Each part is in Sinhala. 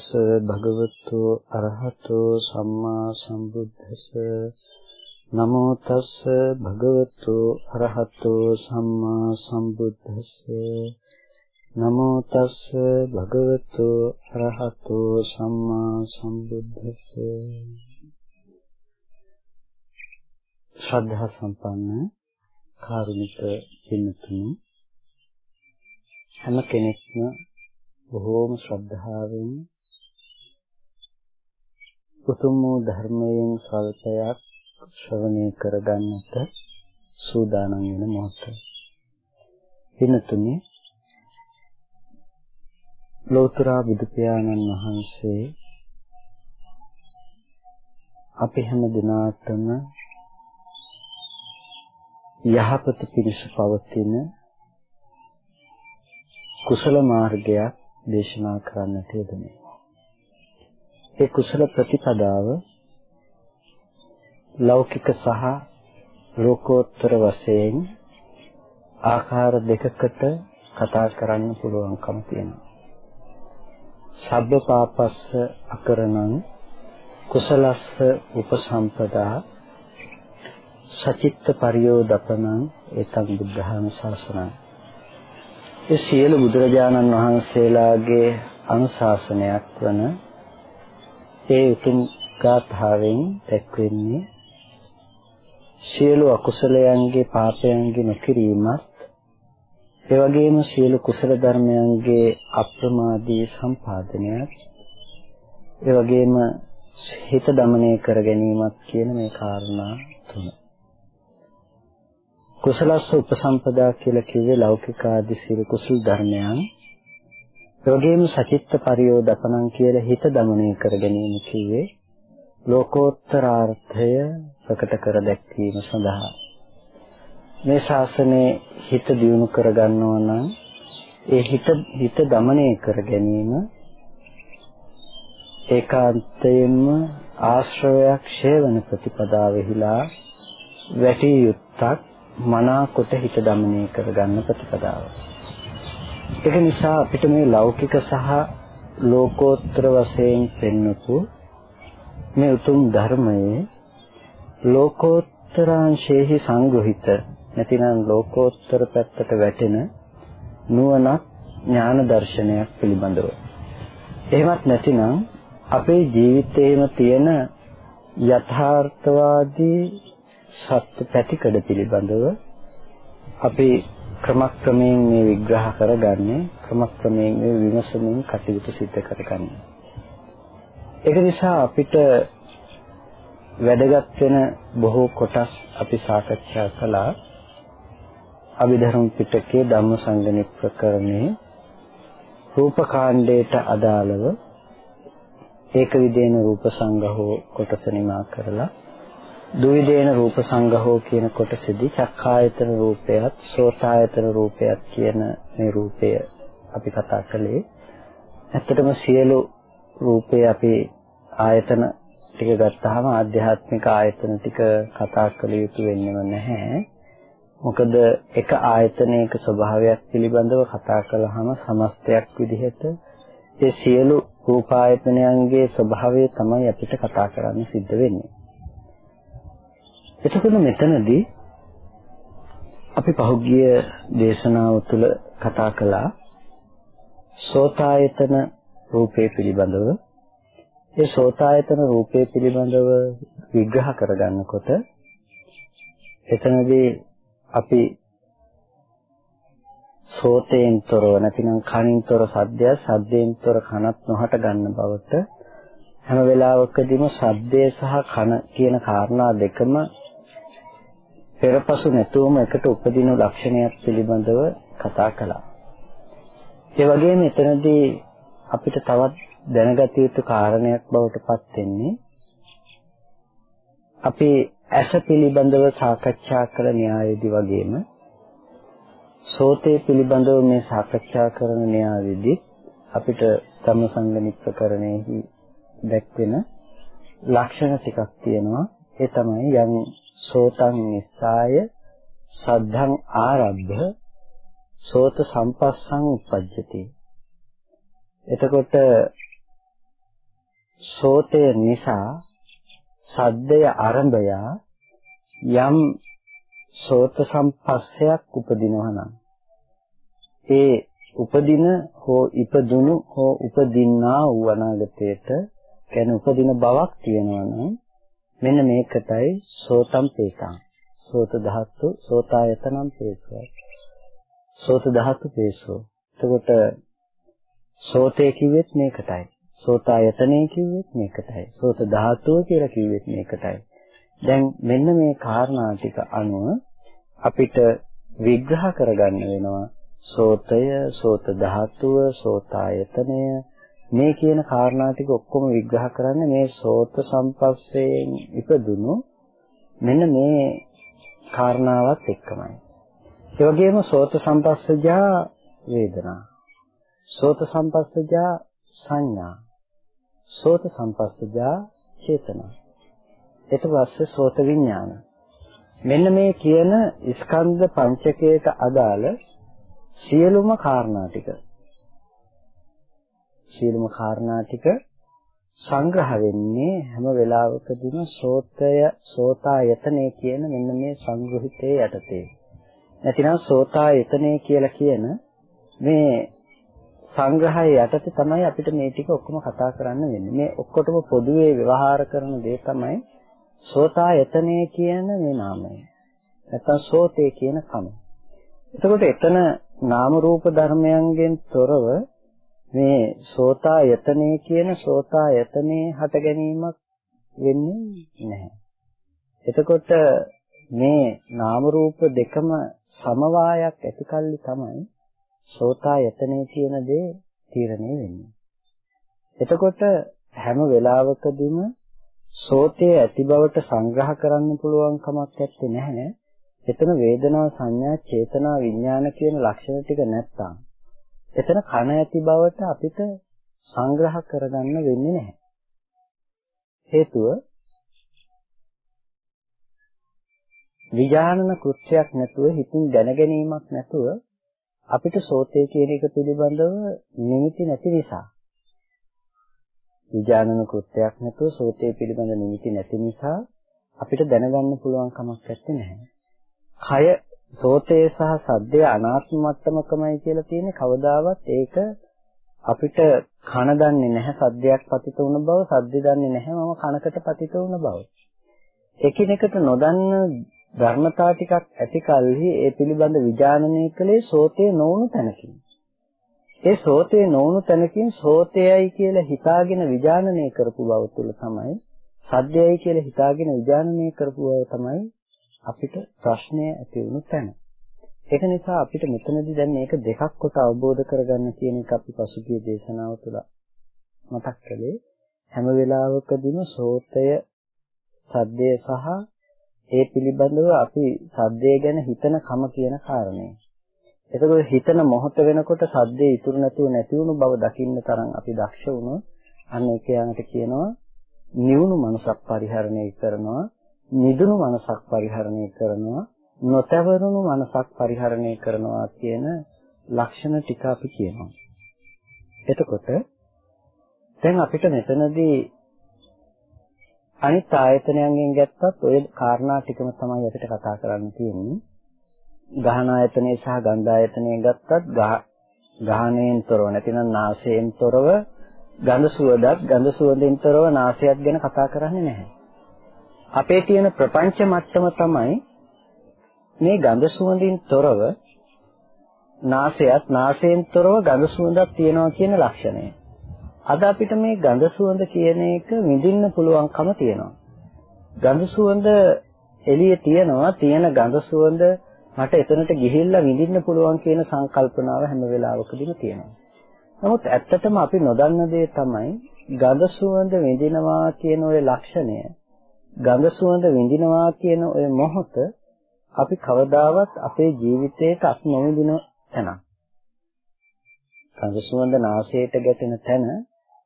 නමෝ තස් භගවතු අරහතෝ සම්මා සම්බුද්දස්ස. නමෝ තස් භගවතු අරහතෝ සම්මා සම්බුද්දස්ස. නමෝ තස් භගවතු අරහතෝ සම්මා සම්බුද්දස්ස. ශ්‍රද්ධා සම්පන්න කාරුණික පින්තුනි හැම කෙනෙක්ම බොහෝම ශ්‍රද්ධාවෙන් උතුම් වූ ධර්මයෙන් සල්පයක් ශ්‍රවණය කරගන්නට සූදානම් වෙන මොහොත. පින්තුනි ලෝතර බුදු පියාණන් වහන්සේ අපි හැම දිනාටම යහපත පිණිස පවතින කුසල මාර්ගයක් දේශනා කරන්නට යෙදුනේ. ඒ කුසල ප්‍රතිපදාව ලෞකික සහ ලෝකෝත්තර වශයෙන් ආකාර දෙකකට කතා කරන්න පුළුවන්කම තියෙනවා. සබ්බ පාපස්ස අකරණං කුසලස්ස උපසම්පදා සචිත්ත පරියෝදපනං ඒතං බුද්ධාන ශාසනං ඒ සියලු බුදුරජාණන් වහන්සේලාගේ අනුශාසනයක් වන ඒ උතුම් ගාථාවෙන් දැක්වෙන්නේ සියලු අකුසලයන්ගේ පාපයන්ගේ නොකිරීමත් ඒ වගේම සියලු කුසල ධර්මයන්ගේ අප්‍රමාදී සම්පාදනයත් ඒ වගේම හිත দমনය කර ගැනීමත් කියන මේ කාරණා තුන. කුසලස්ස උපසම්පදා කියලා කිව්වේ ලෞකික ආදී සියලු කුසල ධර්මයන් ඒ වගේම සචිත්ත පරියෝදපණං කියලා හිත දමනය කර ගැනීම කියේ ලෝකෝත්තරාර්ථය ප්‍රකට කර දැක්වීම සඳහා. මේ ශාසනයේ හිත දියුණු කර ගන්නවා නම් ඒ හිත හිත දමනය කර ගැනීම ඒකාන්තයෙන්ම ආශ්‍රවයක් ඡේවන ප්‍රතිපදාවෙහිලා වැටිය යුත්තක් මනාකොට හිත දමනය කර ගන්න ප්‍රතිපදාවයි ඒක නිසා අපිට මේ ලෞකික සහ ලෝකෝත්තර වශයෙන් පෙන්වපු මේ උතුම් ධර්මයේ ලෝකෝත්තරාංශේහි සංග්‍රහිත නැතිනම් ලෝකෝත්තර පැත්තට වැටෙන නුවණක් ඥාන දර්ශනයක් පිළිබඳව. එහෙමත් නැතිනම් අපේ ජීවිතේම තියෙන යථාර්ථවාදී සත්‍ය පැතිකඩ පිළිබඳව අපි ක්‍රමක්‍රමයෙන් මේ විග්‍රහ කරගන්නේ ක්‍රමක්‍රමයෙන් මේ විමසමින් කටයුතු සිදු කරගන්නේ. ඒක නිසා අපිට වැදගත් වෙන බොහෝ කොටස් අපි සාකච්ඡා කළා. අභිධර්ම පිටකයේ ධම්මසංගණි ප්‍රකරණේ රූපකාණ්ඩයට අදාළව ඒක විදේන රූප සංගහෝ කොටස නිමා කරලා දුවිදේන රූප සංගහෝ කියන කොටසෙදි චක්ඛායතන රූපයත් සෝතායතන රූපයත් කියන මේ රූපය අපි කතා කළේ. ඇත්තටම සියලු රූපේ අපි ආයතන ටික ගත්තාම ආධ්‍යාත්මික ආයතන ටික කතා කළ යුතු වෙන්නේම නැහැ. මොකද එක ආයතනයක ස්වභාවයක් පිළිබඳව කතා කළාම සමස්තයක් විදිහට ඒ සියලු රූපායතනයන්ගේ ස්වභාවය තමයි අපිට කතා කරන්න සිද්ධ වෙන්නේ. එතකොට මෙතනදී අපි පහුගිය දේශනාව තුළ කතා කළා සෝතායතන රූපේ පිළිබඳව. ඒ සෝතායතන රූපේ පිළිබඳව විග්‍රහ කරගන්නකොට එතනදී අපි සෝතයෙන් තොරව නැතිනම් කනින් තොර සද්දය සද්දයෙන් තොර කනත් නොහට ගන්න බවට හැම වෙලාවකදීම සද්දය සහ කන කියන කාරණා දෙකම පෙරපසු නැතුවම එකට උපදින ලක්ෂණයක් පිළිබඳව කතා කළා. ඒ වගේම එතනදී අපිට තවත් දැනගත යුතු කාරණයක් බවට පත් වෙන්නේ අපි ඇස පිළිබඳව සාකච්ඡා කළ න්‍යායදී වගේම සෝතේ පිළිබඳව මේ සාකච්ඡා කරන න්‍යායදී අපිට ධම්මසංගණි ප්‍රකරණයෙහි දැක්වෙන ලක්ෂණ ටිකක් තියෙනවා ඒ තමයි යම් සෝතං නිස්සාය සද්ධං ආරබ්ධ සෝත සම්පස්සං උපජ්ජති. එතකොට සෝතය නිසා සද්දය ආරම්භය යම් සෝත සම්පස්සයක් උපදිනවා නම් ඒ උපදින හෝ ඉපදුණු හෝ උපදින්නා වූ අනාගතයට කියන්නේ උපදින බවක් තියෙනවා නම් මෙන්න මේකටයි සෝතම් පේතං සෝත ධාතු සෝතායතනම් පේසෝ සෝත ධාතු පේසෝ එතකොට සෝතේ කිව්වෙත් මේකටයි. සෝතායතනේ කිව්වෙත් මේකටයි. සෝත ධාතුව කියලා කිව්වෙත් මේකටයි. දැන් මෙන්න මේ කාරණා ටික අනුව අපිට විග්‍රහ කරගන්න වෙනවා සෝතය, සෝත ධාතුව, සෝතායතනය මේ කියන කාරණා ටික ඔක්කොම විග්‍රහ කරන්නේ මේ සෝත සම්පස්සයෙන් ඉපදුණු මෙන්න මේ කාරණාවත් එක්කමයි. ඒ වගේම සෝත සම්පස්සජා වේදනා. සෝත සම්පස්සජා සංඥා. සෝත සම්පස්සජා චේතනා. ඊට පස්සේ සෝත විඥාන. මෙන්න මේ කියන ස්කන්ධ පංචකයට අදාළ සියලුම කාරණා ටික සියලුම කාරණා ටික සංග්‍රහ වෙන්නේ හැම වෙලාවකදීම සෝතය සෝතායතනේ කියන මෙන්න මේ සංග්‍රහිතයේ යටතේ. නැතිනම් සෝතායතනේ කියලා කියන මේ සංග්‍රහය යටතේ තමයි අපිට මේ ටික ඔක්කොම කතා කරන්න වෙන්නේ. මේ ඔක්කොටම පොදුවේ ව්‍යවහාර කරන දේ තමයි සෝතායතනේ කියන මේ නාමය. නැත්තම් සෝතේ කියන කම. එතකොට එතන නාම රූප ධර්මයන්ගෙන් තොරව මේ සෝතායතනේ කියන සෝතායතනේ හට ගැනීමක් වෙන්නේ නැහැ. එතකොට මේ නාම රූප දෙකම සමவாயයක් ඇතිකල්ලි තමයි සෝතායතනේ කියන දේ තීරණය වෙන්නේ. එතකොට හැම වෙලාවකදීම සෝතයේ ඇති බවට සංග්‍රහ කරන්න පුළුවන් කමක් නැත්තේ නැහැ. එතන වේදනා සංඥා චේතනා විඥාන කියන ලක්ෂණ ටික නැත්තම් එතන කන ඇති බවට අපිට සංග්‍රහ කරගන්න වෙන්නේ නැහැ. හේතුව විඥානන කෘත්‍යයක් නැතුව හිතින් දැනගැනීමක් නැතුව අපිට සෝතේ කියන එක පිළිබඳව නිමිති නැති නිසා විඥානන කෘත්‍යයක් නැතුව සෝතේ පිළිබඳ නිමිති නැති නිසා අපිට දැනගන්න පුළුවන් කමක් නැත්තේ. කය සෝතේ සහ සද්දේ අනාත්ම මට්ටමකමයි කියලා තියෙන්නේ. කවදාවත් ඒක අපිට කන දන්නේ නැහැ සද්දයක් පතිත වුණ බව සද්ද දන්නේ නැහැ මම කනකට පතිත වුණ බව. එකිනෙකට නොදන්න ධර්මතා ටිකක් ඇති කලෙහි ඒ පිළිබඳ විඥානනය කළේ සෝතේ නොවුණු තැනකින්. ඒ සෝතේ නොවුණු තැනකින් සෝතයයි කියලා හිතාගෙන විඥානනය කරපු බව තුළ තමයි සද්දයයි කියලා හිතාගෙන විඥානනය කරපු බව තමයි අපිට ප්‍රශ්නය ඇති වුණු තැන. ඒක නිසා අපිට මෙතනදී දැන් මේක දෙකක් කොට අවබෝධ කරගන්න කියන එක අපි පසුගිය දේශනාව තුළ මතක් කළේ හැම වෙලාවකදීම සෝතය සද්දය සහ ඒ පිළිබඳව අපි සද්දය ගැන හිතන කම කියන කාරණය. එතකොට හිතන මොහොත වෙනකොට සද්දේ ඉතුරු නැතුව නැති වුණු බව දකින්න තරම් අපි දක්ෂ වුණොත් අන්න ඒක යාමට කියනවා නිවුණු මනසක් පරිහරණය කරනවා නිදුණු මනසක් පරිහරණය කරනවා නොතවරුණු මනසක් පරිහරණය කරනවා කියන ලක්ෂණ ටික අපි කියනවා. එතකොට දැන් අපිට මෙතනදී අනිත් ආයතනයන්ගෙන් ගත්තත් ওই කාරණා ටිකම තමයි අපිට කතා කරන්න තියෙන්නේ. ගහන ආයතනය සහ ගන්ධ ආයතනය ගත්තත් ගහණයෙන් තොරව නැතිනම් නාසයෙන් තොරව ගඳ සුවඳත් ගඳ සුවඳෙන් තොරව නාසයත් ගැන කතා කරන්නේ නැහැ. අපේ තියෙන ප්‍රපංච මට්ටම තමයි මේ ගඳ සුවඳින් තොරව නාසයත් නාසයෙන් තොරව ගඳ සුවඳක් තියෙනවා කියන ලක්ෂණය. අද අපිට මේ ගඳ සුවඳ කියන එක විඳින්න පුළුවන්කම තියෙනවා. ගඳ සුවඳ එළියේ තියෙනවා තියෙන ගඳ සුවඳ මට එතනට ගිහිල්ලා විඳින්න පුළුවන් කියන සංකල්පනාව හැම වෙලාවකදීම තියෙනවා. නමුත් ඇත්තටම අපි නොදන්න දේ තමයි ගඳ සුවඳ විඳිනවා කියන ওই ලක්ෂණය ගඳ සුවඳ විඳිනවා කියන ওই මොහොත අපි කවදාවත් අපේ ජීවිතේට අත් නොවිඳින තැනක්. ගඳ සුවඳ නාසයට ගැටෙන තැන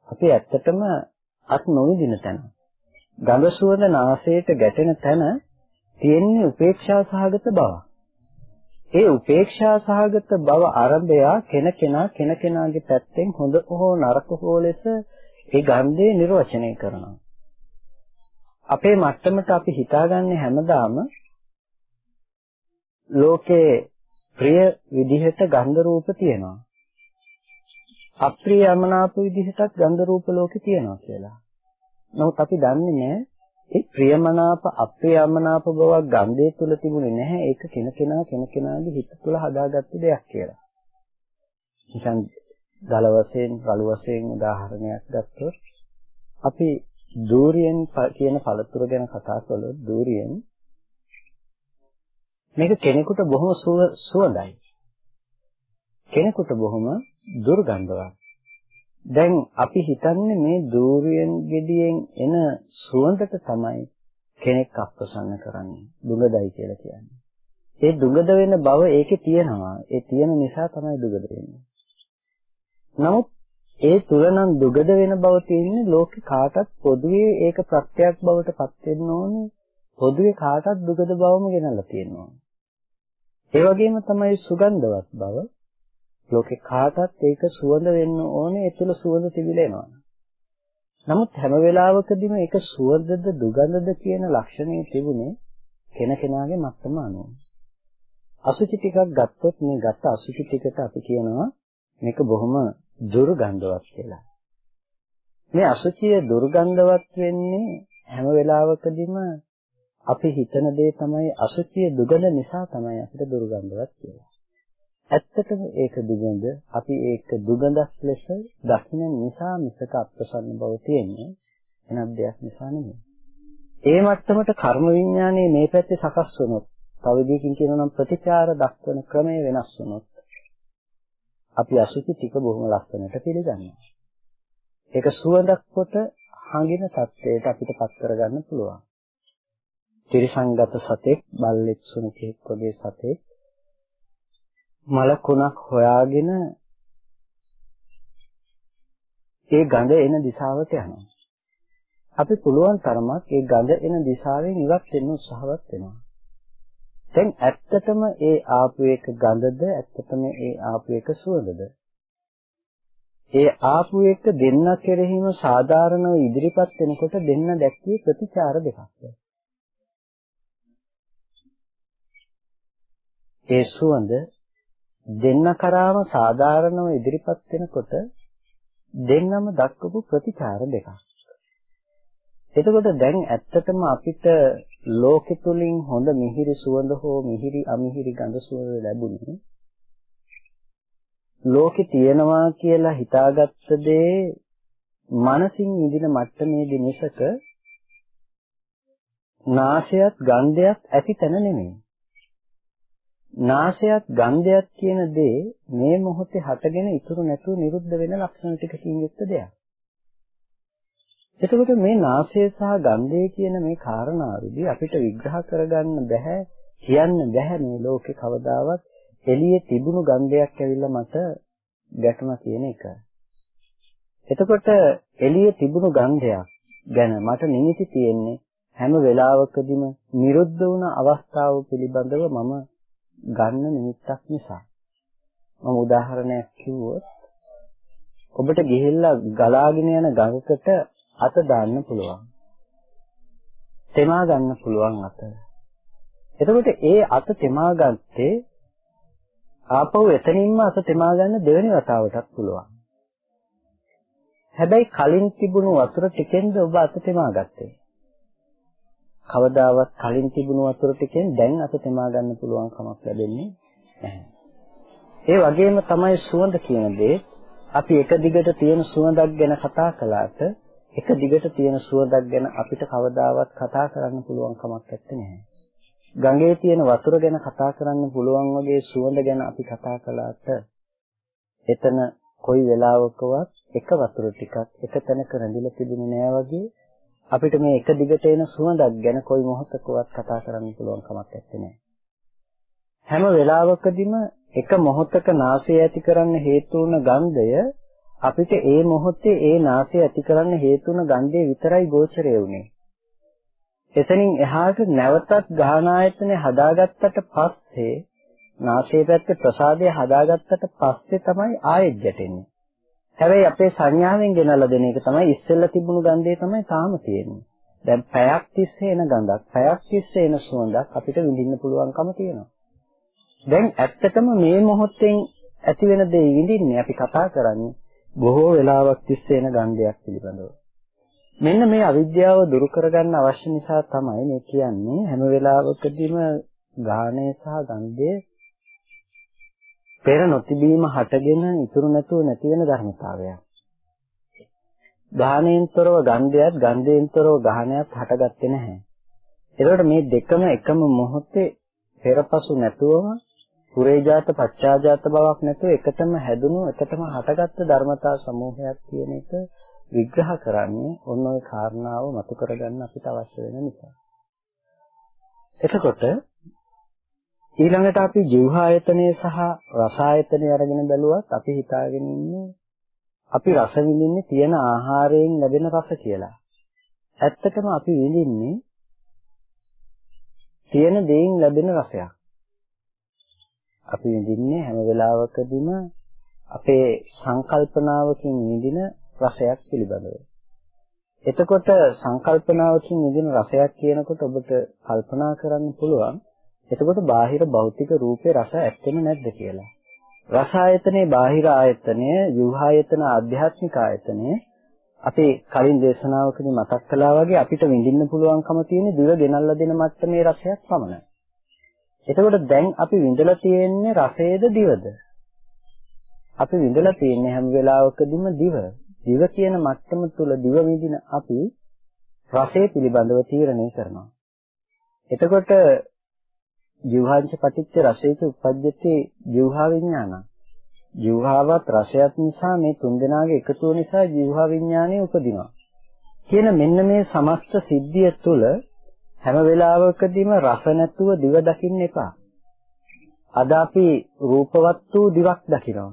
අපි ඇත්තටම අත් නොවිඳින තැන. ගඳ සුවඳ නාසයට ගැටෙන තැන තියෙන්නේ උපේක්ෂා සහගත බව. ඒ උපේක්ෂා සහගත බව ආරම්භය කෙනකෙනා කෙනකෙනාගේ පැත්තෙන් හොඳ හෝ නරක හෝ ලෙස ඒ ගන්ධය නිර්වචනය කරනවා. අපේ මට්ටමට අපි හිතාගන්නේ හැමදාම ලෝකේ ප්‍රිය විදිහට ගන්ධ රූප තියෙනවා. අප්‍රිය යමනාප විදිහටත් ගන්ධ රූප ලෝකේ තියෙනවා කියලා. නමුත් අපි දන්නේ නැහැ ඒ ප්‍රියමනාප අප්‍රියමනාප බවක් ගන්ධය තුල තිබුණේ නැහැ. ඒක කෙනකෙනා කෙනකෙනාගේ හිත තුල හදාගත්ත දෙයක් කියලා. නිකන් දල වශයෙන්, රළු වශයෙන් උදාහරණයක් ගත්තොත් අපි දූරියෙන් කියන පළතුර ගැන කතා කළොත් දූරියෙන් මේක කෙනෙකුට බොහොම සුවඳයි. කෙනෙකුට බොහොම දුර්ගන්ධවත්. දැන් අපි හිතන්නේ මේ දූරියෙන් gediyen එන සුවඳට තමයි කෙනෙක් අප්‍රසන්න කරන්නේ. දුගදයි කියලා කියන්නේ. ඒ දුගද වෙන බව ඒකේ තියෙනවා. ඒ තියෙන නිසා තමයි දුගද වෙන්නේ. නමුත් ඒ තුලනම් දුගද වෙන බව තියෙන්නේ ලෝකේ කාටත් පොදුවේ ඒක ප්‍රත්‍යක් බවට පත් වෙන්න ඕනේ. පොදුවේ කාටත් දුගද බවම ගෙනල්ලා තියෙනවා. ඒ වගේම තමයි සුගන්ධවත් බව ලෝකේ කාටත් ඒක සුවඳ වෙන්න ඕනේ ඒ තුල සුවඳ තිබිලා එනවා. නමුත් හැම වෙලාවකදීම ඒක සුවඳද දුගඳද කියන ලක්ෂණය තිබුණේ කෙනකෙනාගේ මත්තම අනුව. අසුචි ටිකක් ගත්තොත් මේ ගත්ත අසුචි ටිකට අපි කියනවා මේක බොහොම දුර්ගන්ධවත් කියලා. මේ අසුචිය දුර්ගන්ධවත් වෙන්නේ හැම වෙලාවකදීම අපි හිතන දේ තමයි අසුචිය දුගඳ නිසා තමයි අපිට දුර්ගන්ධවත් කියලා. ඇත්තටම ඒක දුගඳ අපි ඒක දුගඳක් ලෙස දකින්න නිසා මිසක අප්‍රසන්න බව තියෙන්නේ වෙනත් දෙයක් නිසා නෙමෙයි. ඒ මට්ටමට කර්ම විඥානයේ මේ පැත්තේ සකස් වුණොත් තව විදිහකින් කියනවා නම් ප්‍රතිචාර දක්වන ක්‍රමය වෙනස් වුණොත් අපි අසුචි ටික බොහොම ලස්සනට පිළිගන්නවා. ඒක සුවඳක් කොට හඟින තත්වයට අපිට පත් කරගන්න පුළුවන්. ත්‍රිසංගත සතෙක්, බල්ලෙක්, සුනකෙක් වගේ සතෙක් මලකුණක් හොයාගෙන ඒ ගඳ එන දිශාවට යනවා. අපි පුළුවන් තරමක් ඒ ගඳ එන දිශාවෙන් ඉවත් වෙන්න උත්සාහවත් වෙනවා. දැන් ඇත්තටම ඒ ආපු එක ගඳද ඇත්තටම ඒ ආපු එක සුවඳද? ඒ ආපු එක දෙන්න කෙරෙහිම සාධාරණව ඉදිරිපත් වෙනකොට දෙන්න දැක්වේ ප්‍රතිචාර දෙකක්. ඒ සුවඳ දෙන්න කරාම සාධාරණව ඉදිරිපත් වෙනකොට දෙන්නම දක්වපු ප්‍රතිචාර දෙකක්. එතකොට දැන් ඇත්තටම අපිට ලෝකෙ තුලින් හොඳ මිහිරි සුවඳ හෝ මිහිරි අමිහිරි ගඳ සුවඳ ලැබුණේ ලෝකෙ තියෙනවා කියලා හිතාගත්ත දේ මනසින් විඳින මට්ටමේදී මිසක නාසයත් ගන්ධයත් ඇති තැන නෙමෙයි. නාසයත් ගන්ධයත් කියන දේ මේ මොහොතේ හටගෙන ඉතුරු නැතුව නිරුද්ධ වෙන ලක්ෂණ ටිකකින් යුක්ත දෙයක්. එතකොට මේ නාසය සහ ගන්ධය කියන මේ කාරණාවේදී අපිට විග්‍රහ කරගන්න බෑ කියන්න බෑ මේ ලෝකේ කවදාවත් එළියේ තිබුණු ගන්ධයක් ඇවිල්ලා මට ගැටුණා කියන එක. එතකොට එළියේ තිබුණු ගන්ධයක් ගැන මට නිමිති තියෙන්නේ හැම වෙලාවකදීම නිරුද්ධ වුණ අවස්ථාව පිළිබඳව මම ගන්න නිමිත්තක් නිසා මම උදාහරණයක් කිව්වොත් ඔබට ගිහිල්ලා ගලාගෙන යන ගඟකට අත දාන්න පුළුවන්. තෙමා ගන්න පුළුවන් අත. එතකොට ඒ අත තෙමා ගත්තේ ආපහු එතනින්ම අත තෙමා ගන්න දෙවෙනි වතාවටත් පුළුවන්. හැබැයි කලින් තිබුණු වතුර ටිකෙන්ද ඔබ අත තෙමා ගත්තේ. කවදාවත් කලින් තිබුණු වතුර ටිකෙන් දැන් අත තෙමා ගන්න පුළුවන් කමක් ලැබෙන්නේ නැහැ. ඒ වගේම තමයි සුවඳ කියන දේ අපි එක දිගට තියෙන සුවඳක් ගැන කතා කළාට එක දිගට තියෙන සුවඳක් ගැන අපිට කවදාවත් කතා කරන්න පුළුවන් කමක් නැහැ. ගඟේ තියෙන වතුර ගැන කතා කරන්න පුළුවන් වගේ සුවඳ ගැන අපි කතා කළාට එතන කොයි වෙලාවකවත් එක වතුර ටිකක් එක තැනක රැඳිලා තිබුණේ නෑ වගේ අපිට මේ එක දිගට එන සුවඳක් ගැන කොයි මොහොතකවත් කතා කරන්න පුළුවන් කමක් නැත්තේ. හැම වෙලාවකදීම එක මොහොතක නාසය ඇති කරන්න හේතු වුණ ගන්ධය අපිට ඒ මොහොතේ ඒ නාසය ඇති කරන්න හේතු වුණ ගන්ධය විතරයි ගෝචරය වුනේ. එතනින් එහාට නැවතත් ගාහන ආයතනේ හදාගත්තට පස්සේ නාසයේ පැත්තේ ප්‍රසාදය හදාගත්තට පස්සේ තමයි ආයෙත් ගැටෙන්නේ. හැබැයි අපේ සංඥාවෙන් ගෙනල්ලා දෙන එක තමයි ඉස්සෙල්ලා තිබුණු ගන්ධය තමයි තාම තියෙන්නේ. දැන් පැයක් තිස්සේ එන ගඳක්, පැයක් තිස්සේ එන සුවඳක් අපිට විඳින්න පුළුවන්කම තියෙනවා. දැන් ඇත්තටම මේ මොහොතෙන් ඇති වෙන දේ විඳින්නේ අපි කතා කරන්නේ බොහෝ වෙලාවක් තිස්සේ එන ගන්ධයක් පිළිබඳව. මෙන්න මේ අවිද්‍යාව දුරු කරගන්න අවශ්‍ය නිසා තමයි මේ කියන්නේ හැම වෙලාවකදීම ගාහණය සහ ගන්ධය පෙර නොතිබීම හටගෙන ඉතුරු නැතුව නැති වෙන ධර්මතාවයක්. ගාහණයෙන්තරව ගන්ධයත් ගන්ධයෙන්තරව ගාහණයත් හටගත්තේ නැහැ. ඒකට මේ දෙකම එකම මොහොතේ පෙරපසු නැතුවම පුරේජාත පච්චාජාත බවක් නැතුව එකටම හැදුණු එකටම හටගත්තු ධර්මතා සමූහයක් කියන එක විග්‍රහ කරන්නේ ඔන්න ඔය කාරණාව මතු කරගන්න අපිට අවශ්‍ය වෙන නිසා. එතකොට ඊළඟට අපි ජීවහායතනය සහ රසායතනය අරගෙන බැලුවත් අපි හිතාගෙන ඉන්නේ අපි රස විඳින්නේ තියෙන ආහාරයෙන් ලැබෙන රස කියලා. ඇත්තටම අපි විඳින්නේ තියෙන දේෙන් ලැබෙන රසයක්. අපි විඳින්නේ හැම වෙලාවකදීම අපේ සංකල්පනාවකින් විඳින රසයක් පිළිබඳව. එතකොට සංකල්පනාවකින් විඳින රසයක් කියනකොට ඔබට කල්පනා කරන්න පුළුවන් එතකොට බාහිර භෞතික රූපේ රස ඇත්තෙම නැද්ද කියලා. රස ආයතනේ බාහිර ආයතනය, යුහායතන ආධ්‍යාත්මික ආයතනය අපි කලින් දේශනාවකදී මතක් කළා වගේ අපිට විඳින්න පුළුවන්කම තියෙන දිව ගෙනල්ලා දෙන මට්ටමේ රසයක් පමණයි. එතකොට දැන් අපි විඳලා තියෙන්නේ රසයේද දිවද? අපි විඳලා තියෙන්නේ හැම වෙලාවකදීම දිව. දිව කියන මට්ටම තුල දිව විඳින අපි රසය පිළිබඳව තීරණය කරනවා. එතකොට ජීවහාංශ පටිච්ච රසයක උපද්දති ජීවහා විඥාන. ජීවහාවත් රසයත් නිසා මේ තුන්දෙනාගේ එකතුව නිසා ජීවහා විඥානය උපදිනවා. කියන මෙන්න මේ සමස්ත සිද්ධිය තුළ හැම වෙලාවකදීම රස නැතුව දිව දකින්න එපා. අද අපි රූපවත් වූ දිවක් දකිනවා.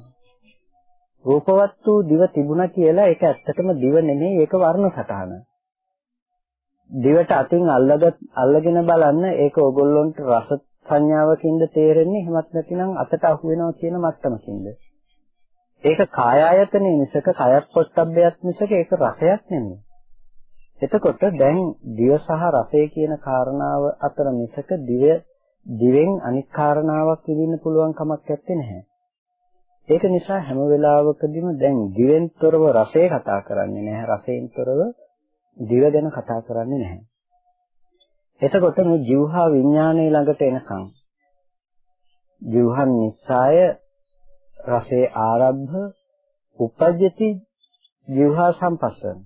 රූපවත් වූ දිව තිබුණා කියලා ඒක ඇත්තටම දිව නෙමෙයි ඒක වර්ණ සටහන. දිවට අතින් අල්ලගත් අල්ලගෙන බලන්න ඒක ඕගොල්ලොන්ට රස සංඥාවකින්ද තේරෙන්නේ එහෙමත් නැතිනම් අතට අහු වෙනවා කියන මට්ටමකින්ද. ඒක කාය ආයතනේ මිසක කයත් පොට්ටබ්බයත් මිසක ඒක රසයක් නෙමෙයි. එතකොට දැන් දිව සහ රසය කියන කාරණාව අතර මිසක දිව දිවෙන් අනික් කාරණාවක් විඳින්න පුළුවන් කමක් නැත්තේ නැහැ. ඒක නිසා හැම වෙලාවකදීම දැන් දිවෙන් තොරව රසය කතා කරන්නේ නැහැ රසයෙන් තොරව දිව ගැන කතා කරන්නේ නැහැ. එතකොට මේ ජීවහා විඥානයේ ළඟට එනකන් ජීවහන් නිසාය රසේ ආරම්භ උපජ්ජති ජීවහා සම්පස්සන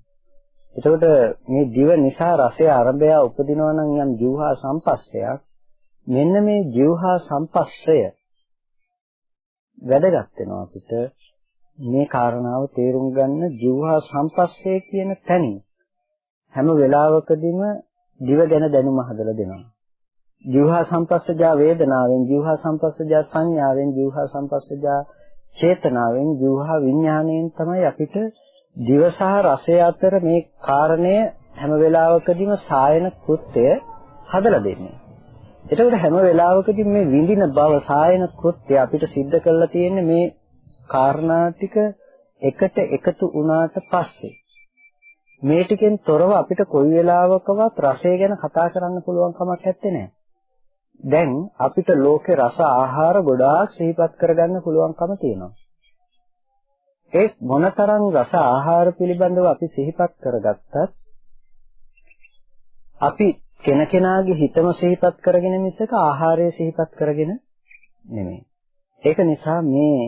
එතකොට මේ දිව නිසා රසය ආරම්භය උපදිනවා නම් යම් ජීවහා සම්පස්සයක් මෙන්න මේ ජීවහා සම්පස්සය වැදගත් වෙනවා අපිට මේ කාරණාව තේරුම් ගන්න ජීවහා සම්පස්සේ කියන තැනින් හැම වෙලාවකදීම දිව ගැන දැනුම හදලා දෙනවා. ජීවහා සම්පස්සජා වේදනාවෙන්, ජීවහා සම්පස්සජා සංඥාවෙන්, ජීවහා සම්පස්සජා චේතනාවෙන්, ජීවහා විඥාණයෙන් තමයි අපිට දිව සහ රසය අතර මේ කාරණය හැම වෙලාවකදීම සායන කෘත්‍යය හදලා දෙන්නේ. එතකොට හැම වෙලාවකදීම මේ විඳින බව සායන කෘත්‍ය අපිට सिद्ध කරලා තියෙන්නේ මේ කාරණා ටික එකට එකතු වුණාට පස්සේ. මේ ටිකෙන් තොරව අපිට කොයි වෙලාවකවත් රසය ගැන කතා කරන්න පුළුවන් කමක් නැත්තේ දැන් අපිට ලෝකේ රස ආහාර ගොඩාක් සිහිපත් කරගන්න පුළුවන්කම තියෙනවා. ඒ මොනතරම් රස ආහාර පිළිබඳව අපි සිහිපත් කරගත්තත් අපි කෙනකෙනාගේ හිතම සිහිපත් කරගෙන මිසක ආහාරය සිහිපත් කරගෙන නෙමෙයි. ඒක නිසා මේ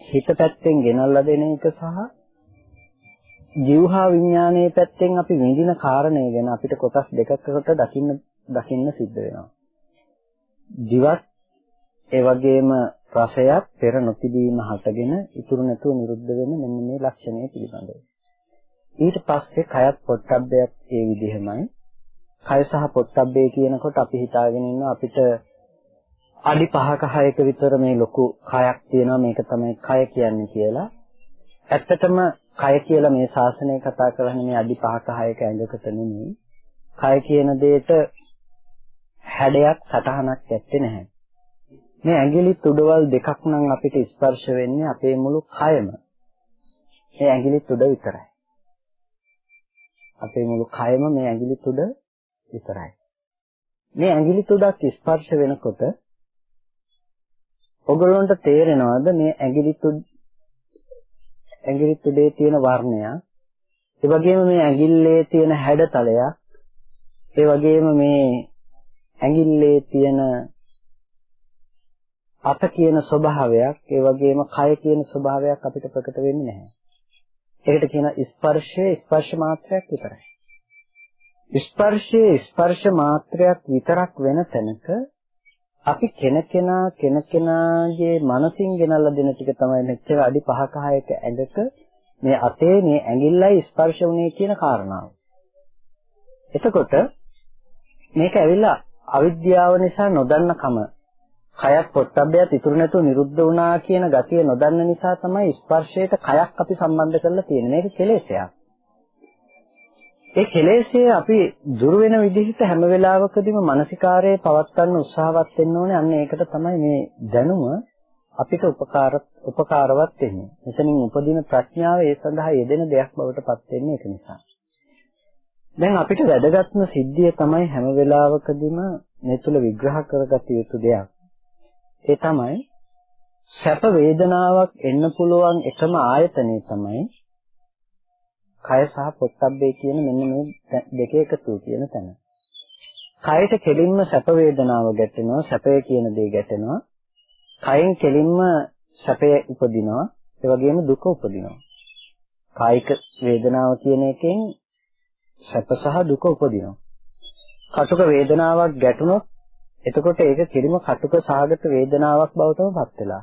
හිත පැත්තෙන් ගෙනල්ලා දෙන එක සහ ජීවහා විඥානයේ පැත්තෙන් අපි විඳින කාරණය ගැන අපිට කොටස් දෙකකට දකින්න දකින්න සිද්ධ වෙනවා. ජීවත් ඒ වගේම රසයක් පෙර නොතිබීම හටගෙන ඉතුරු නැතුව නිරුද්ධ වෙන මෙන්න මේ ලක්ෂණය පිළිබඳව. ඊට පස්සේ කයත් පොට්ටබ්බයත් ඒ විදිහමයි. කය සහ පොට්ටබ්බේ කියනකොට අපි හිතාගෙන ඉන්නවා අපිට අඩි 5ක 6ක විතර මේ ලොකු කයක් තියෙනවා මේක තමයි කය කියන්නේ කියලා. ඇත්තටම කය කියලා මේ ශාසනය කතා කරන්නේ මේ අඩි 5ක 6ක ඇඟකට නෙමෙයි. කය කියන දෙයට හැඩයක් සටහනක් ඇත්තේ නැහැ. මේ ඇඟිලි තුඩවල් දෙකක් නම් අපිට ස්පර්ශ වෙන්නේ අපේ මුළු කයම. මේ ඇඟිලි තුඩ විතරයි. අපේ මුළු කයම මේ ඇඟිලි තුඩ විතරයි. මේ ඇඟිලි තුඩක් ස්පර්ශ වෙනකොට ඔගොල්ලන්ට තේරෙනවද මේ ඇඟිලි තුඩ ඇඟිලි තුඩේ තියෙන වර්ණය ඒ වගේම මේ ඇඟිල්ලේ තියෙන හැඩතලයක් ඒ වගේම මේ ඇඟිල්ලේ තියෙන අත කියන ස්වභාවයක් ඒ වගේම කය කියන ස්වභාවයක් අපිට ප්‍රකට වෙන්නේ නැහැ. ඒකට කියන ස්පර්ශයේ ස්පර්ශ මාත්‍රයක් විතරයි. ස්පර්ශයේ ස්පර්ශ මාත්‍රයක් විතරක් වෙන තැනක අපි කෙනකෙනා කෙනකෙනාගේ මනසින් ගෙනල්ලා දෙන ටික තමයි මෙච්චර අඩි 5ක 6ක ඇඟක මේ අතේ මේ ඇඟිල්ලයි ස්පර්ශ වුණේ කියන කාරණාව. එතකොට මේක ඇවිල්ලා අවිද්‍යාව නිසා නොදන්නකම කයත් පොට්ටබ්බයත් ඉතුරු නැතුව නිරුද්ධ වුණා කියන ගතිය නොදන්න නිසා තමයි ස්පර්ශයට කයක් අපි සම්බන්ධ කරලා තියෙන්නේ. මේක කෙලෙසයක්. ඒ කෙලෙස්යේ අපි දුර වෙන විදිහට හැම වෙලාවකදීම මානසිකාරයේ පවත්වන්න උත්සාහවත් වෙන්න ඕනේ. අන්න ඒකට තමයි මේ දැනුම අපිට උපකාර උපකාරවත් වෙන්නේ. මෙතනින් උපදින ප්‍රඥාව ඒ සඳහා යෙදෙන දෙයක් බවට පත් වෙන්නේ ඒක නිසා. දැන් අපිට වැදගත්ම සිද්ධිය තමයි හැම වෙලාවකදීම මේ තුල විග්‍රහ කරගත යුතු දෙයක්. ඒ තමයි සැප වේදනාවක් එන්න පුළුවන් එකම ආයතනය තමයි කය සහ පොට්ටබ්බේ කියන මෙන්න මේ දෙක එකතු කියන තැන. කයට කෙලින්ම සැප වේදනාව ගැටෙනවා සැපය කියන දේ ගැටෙනවා. කයෙන් කෙලින්ම සැපය උපදිනවා ඒ වගේම දුක උපදිනවා. කායික වේදනාව කියන එකෙන් සැප සහ දුක උපදිනවා. කටුක වේදනාවක් ගැටුණොත් එතකොට ඒක කිරිම කටුක සාගත වේදනාවක් බවටම පත් වෙලා.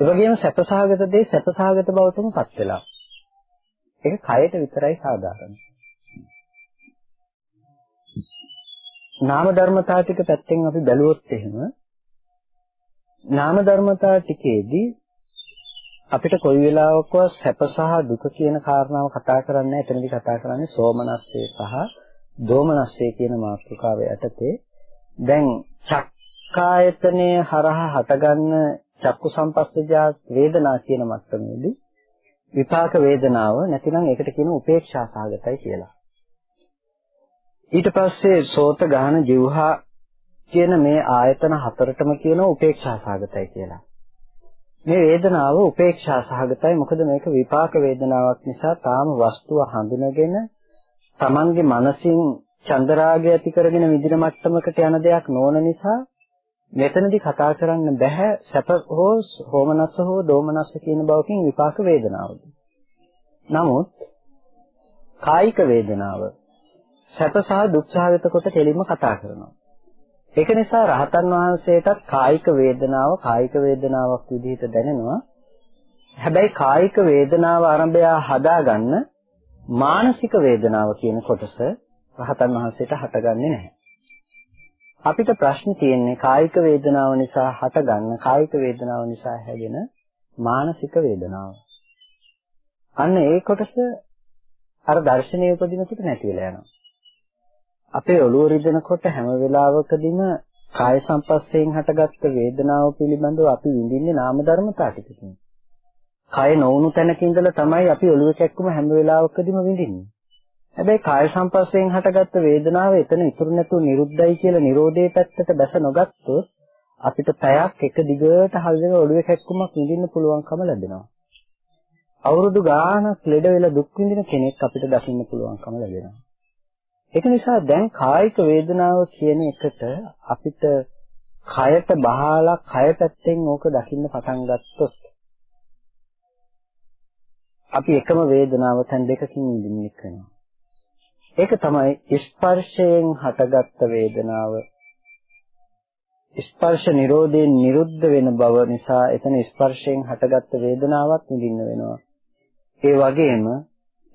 ඒ වගේම සැප සහගත දේ සැප සහගත බවටම පත් වෙලා. ඒක කයට විතරයි සාධාරණ. නාම ධර්මතා ටික පැත්තෙන් අපි බැලුවොත් එහෙම නාම ධර්මතා ටිකේදී අපිට කොයි වෙලාවකවත් සැප සහ දුක කියන කාරණාව කතා කරන්නේ එතනදී කතා කරන්නේ සෝමනස්සේ සහ දෝමනස්සේ කියන මාතෘකාව යටතේ දැන් චක්කායතනයේ හරහා හටගන්න චක්කු සම්පස්සජා වේදනා කියන මට්ටමේදී විපාක වේදනාව නැතිනම් ඒකට කියන උපේක්ෂා සහගතයි කියලා. ඊට පස්සේ සෝත ගාන જીවහා කියන මේ ආයතන හතරටම කියන උපේක්ෂා සහගතයි කියලා. මේ වේදනාව උපේක්ෂා සහගතයි මොකද මේක විපාක වේදනාවක් නිසා තාම වස්තුව හඳුනගෙන Tamange මනසින් චන්දරාගය ඇති කරගෙන විදින මට්ටමකට යන දෙයක් නොවන නිසා මෙතනදී කතා කරන්න බෑ සැප හෝ හෝමනස්ස හෝ දෝමනස්ස කියන බවකින් විපාක වේදනාවද. නමුත් කායික වේදනාව සැප සහ දුක් සහගත කොට කෙලින්ම කතා කරනවා. ඒක නිසා රහතන් වහන්සේටත් කායික වේදනාව කායික වේදනාවක් විදිහට දැනෙනවා. හැබැයි කායික වේදනාව ආරම්භය හදාගන්න මානසික වේදනාව කියන කොටස රහතන් වහන්සේට හටගන්නේ නැහැ. අපිට ප්‍රශ්න තියෙන්නේ කායික වේදනාව නිසා හටගන්න කායික වේදනාව නිසා හැදෙන මානසික වේදනාව. අන්න ඒ කොටස අර දර්ශනීය උපදිනකොට නැති වෙලා යනවා. අපේ ඔළුව රිදෙනකොට හැම වෙලාවකදීම කාය සංපස්සයෙන් හටගත්ත වේදනාව පිළිබඳව අපි විඳින්නේ නාම ධර්මතා ටිකකින්. කය නොවුණු තැනක ඉඳලා තමයි අපි ඔළුව කැක්කුම හැම වෙලාවකදීම විඳින්නේ. හැබැයි කාය සංපස්සයෙන් හටගත්ත වේදනාව එතන ඉතුරු නැතුව නිරුද්ධයි කියලා Nirodhe පැත්තට බැස නොගත්තොත් අපිට පැයක් එක දිගට හල්ගෙන ඔළුවේ කැක්කුමක් විඳින්න පුළුවන්කම ලැබෙනවා. අවුරුදු ගාණක් ලෙඩ වෙලා දුක් විඳින කෙනෙක් අපිට දකින්න පුළුවන්කම ලැබෙනවා. ඒක නිසා දැන් කායික වේදනාව කියන එකට අපිට කයට බහලා කය පැත්තෙන් ඕක දකින්න පටන් ගත්තොත් අපි එකම වේදනාව තැන් දෙකකින් විඳින්න වෙනවා. ඒක තමයි ස්පර්ශයෙන් හටගත්ත වේදනාව. ස්පර්ශ නිරෝධයෙන් නිරුද්ධ වෙන බව නිසා එතන ස්පර්ශයෙන් හටගත්ත වේදනාවක් විඳින්න වෙනවා. ඒ වගේම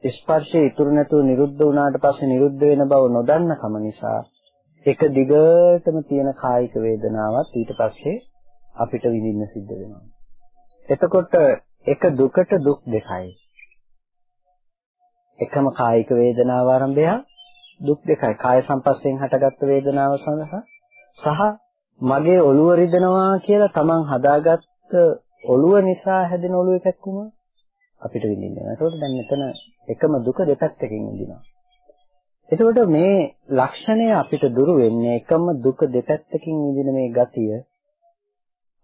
ස්පර්ශය ඉතුරු නැතුව නිරුද්ධ වුණාට පස්සේ නිරුද්ධ වෙන බව නොදන්න කම නිසා එක දිගටම තියෙන කායික වේදනාවක් ඊට පස්සේ අපිට විඳින්න සිද්ධ වෙනවා. එතකොට එක දුකට දුක් දෙකයි. එකම කායික වේදනාව ආරම්භය දුක් දෙකයි. කාය සංපස්සෙන් හටගත්ත වේදනාව සඳහා සහ මගේ ඔළුව රිදෙනවා කියලා තමන් හදාගත්ත ඔළුව නිසා හැදෙන ඔළුව එකක්කුම අපිට විඳින්න වෙනවා. ඒකෝට දැන් මෙතන එකම දුක දෙපැත්තකින් විඳිනවා. එතකොට මේ ලක්ෂණය අපිට දුරු වෙන්නේ එකම දුක දෙපැත්තකින් විඳින මේ ගතිය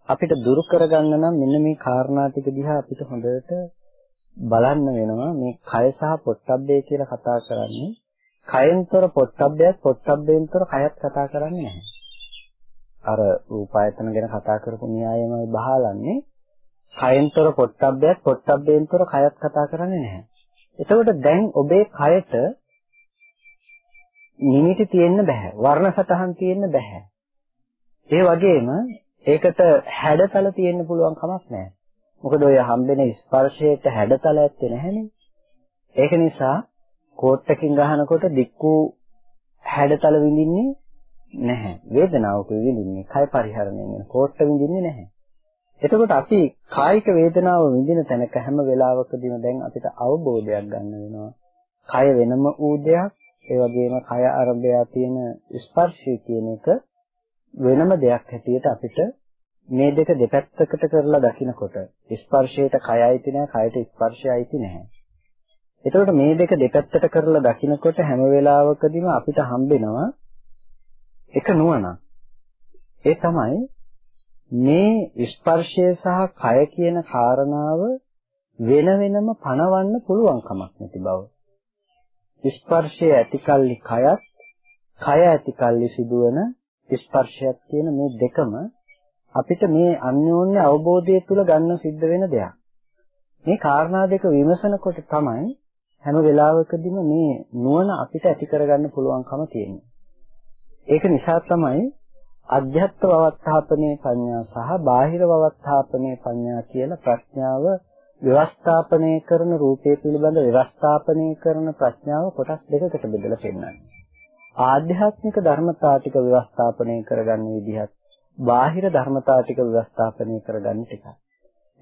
අපිට දුරු කරගන්න නම් මෙන්න මේ කාරණා ටික දිහා අපිට හොඳට බලන්න වෙනවා මේ කය සහ පොට්ටබ්බේ කියලා කතා කරන්නේ කයෙන්තර පොට්ටබ්බයත් පොට්ටබ්බෙන්තර කයත් කතා කරන්නේ නැහැ. අර රූපායතන ගැන කතා කරපු න්‍යායමයි බහලන්නේ කයෙන්තර පොට්ටබ්බයත් පොට්ටබ්බෙන්තර කයත් කතා කරන්නේ නැහැ. එතකොට දැන් ඔබේ කයට නිමිති තියෙන්න බෑ. වර්ණ සතහන් තියෙන්න බෑ. ඒ වගේම ඒකට හැඩතල තියෙන්න පුළුවන් කමක් නැහැ. මොකද ඔය හම්බෙන ස්පර්ශයට හැඩතල ඇත්තේ නැහැනේ. ඒක නිසා කෝට්ටකින් ගහනකොට දික්කු හැඩතල විඳින්නේ නැහැ. වේදනාවක විඳින්නේ කය පරිහරණයෙන් වෙන කෝට්ට විඳින්නේ නැහැ. එතකොට අපි කායික වේදනාව විඳින තැනක හැම වෙලාවකදීම දැන් අපිට අවබෝධයක් ගන්න වෙනවා. කය වෙනම ඌ දෙයක්, ඒ වගේම කය අරබය තියෙන ස්පර්ශය කියන එක වෙනම දෙයක් හැටියට අපිට මේ දෙක දෙපැත්තකට කරලා දකිනකොට ස්පර්ශයට කය අයිති නැහැ, කයට ස්පර්ශය අයිති නැහැ. එතකොට මේ දෙක දෙපැත්තට කරලා දකිනකොට හැම වෙලාවකදීම අපිට හම්බෙනවා එක නුවණක්. ඒ තමයි මේ ස්පර්ශය සහ කය කියන කාරණාව වෙන වෙනම පණවන්න පුළුවන් කමක් නැති බව. ස්පර්ශය ඇතිකල්ලි කයත්, කය ඇතිකල්ලි සිදුවන ස්පර්ශයත් කියන මේ දෙකම අපිට මේ අන්‍යෝන්‍ය අවබෝධය තුළ ගන්න සිද්ධ වෙන දෙයක්. මේ කාරණා දෙක විමසනකොට තමයි හැම වෙලාවකදීම මේ නුවණ අපිට ඇති කරගන්න පුළුවන්කම තියෙන්නේ. ඒක නිසා තමයි අධ්‍යාත්ම වවත්තාපනේ පඤ්ඤා සහ බාහිර වවත්තාපනේ පඤ්ඤා කියලා ප්‍රඥාව ව්‍යවස්ථාපනය කරන රූපය පිළිබඳ ව්‍යවස්ථාපනය කරන ප්‍රඥාව කොටස් දෙකකට බෙදලා පෙන්නන්නේ. ආධ්‍යාත්මික ධර්මතා ටික ව්‍යවස්ථාපනය කරගන්න විදිහත් බාහිර ධර්මතා ටික ව්‍යවස්ථාපනය කරගන්න ටිකක්.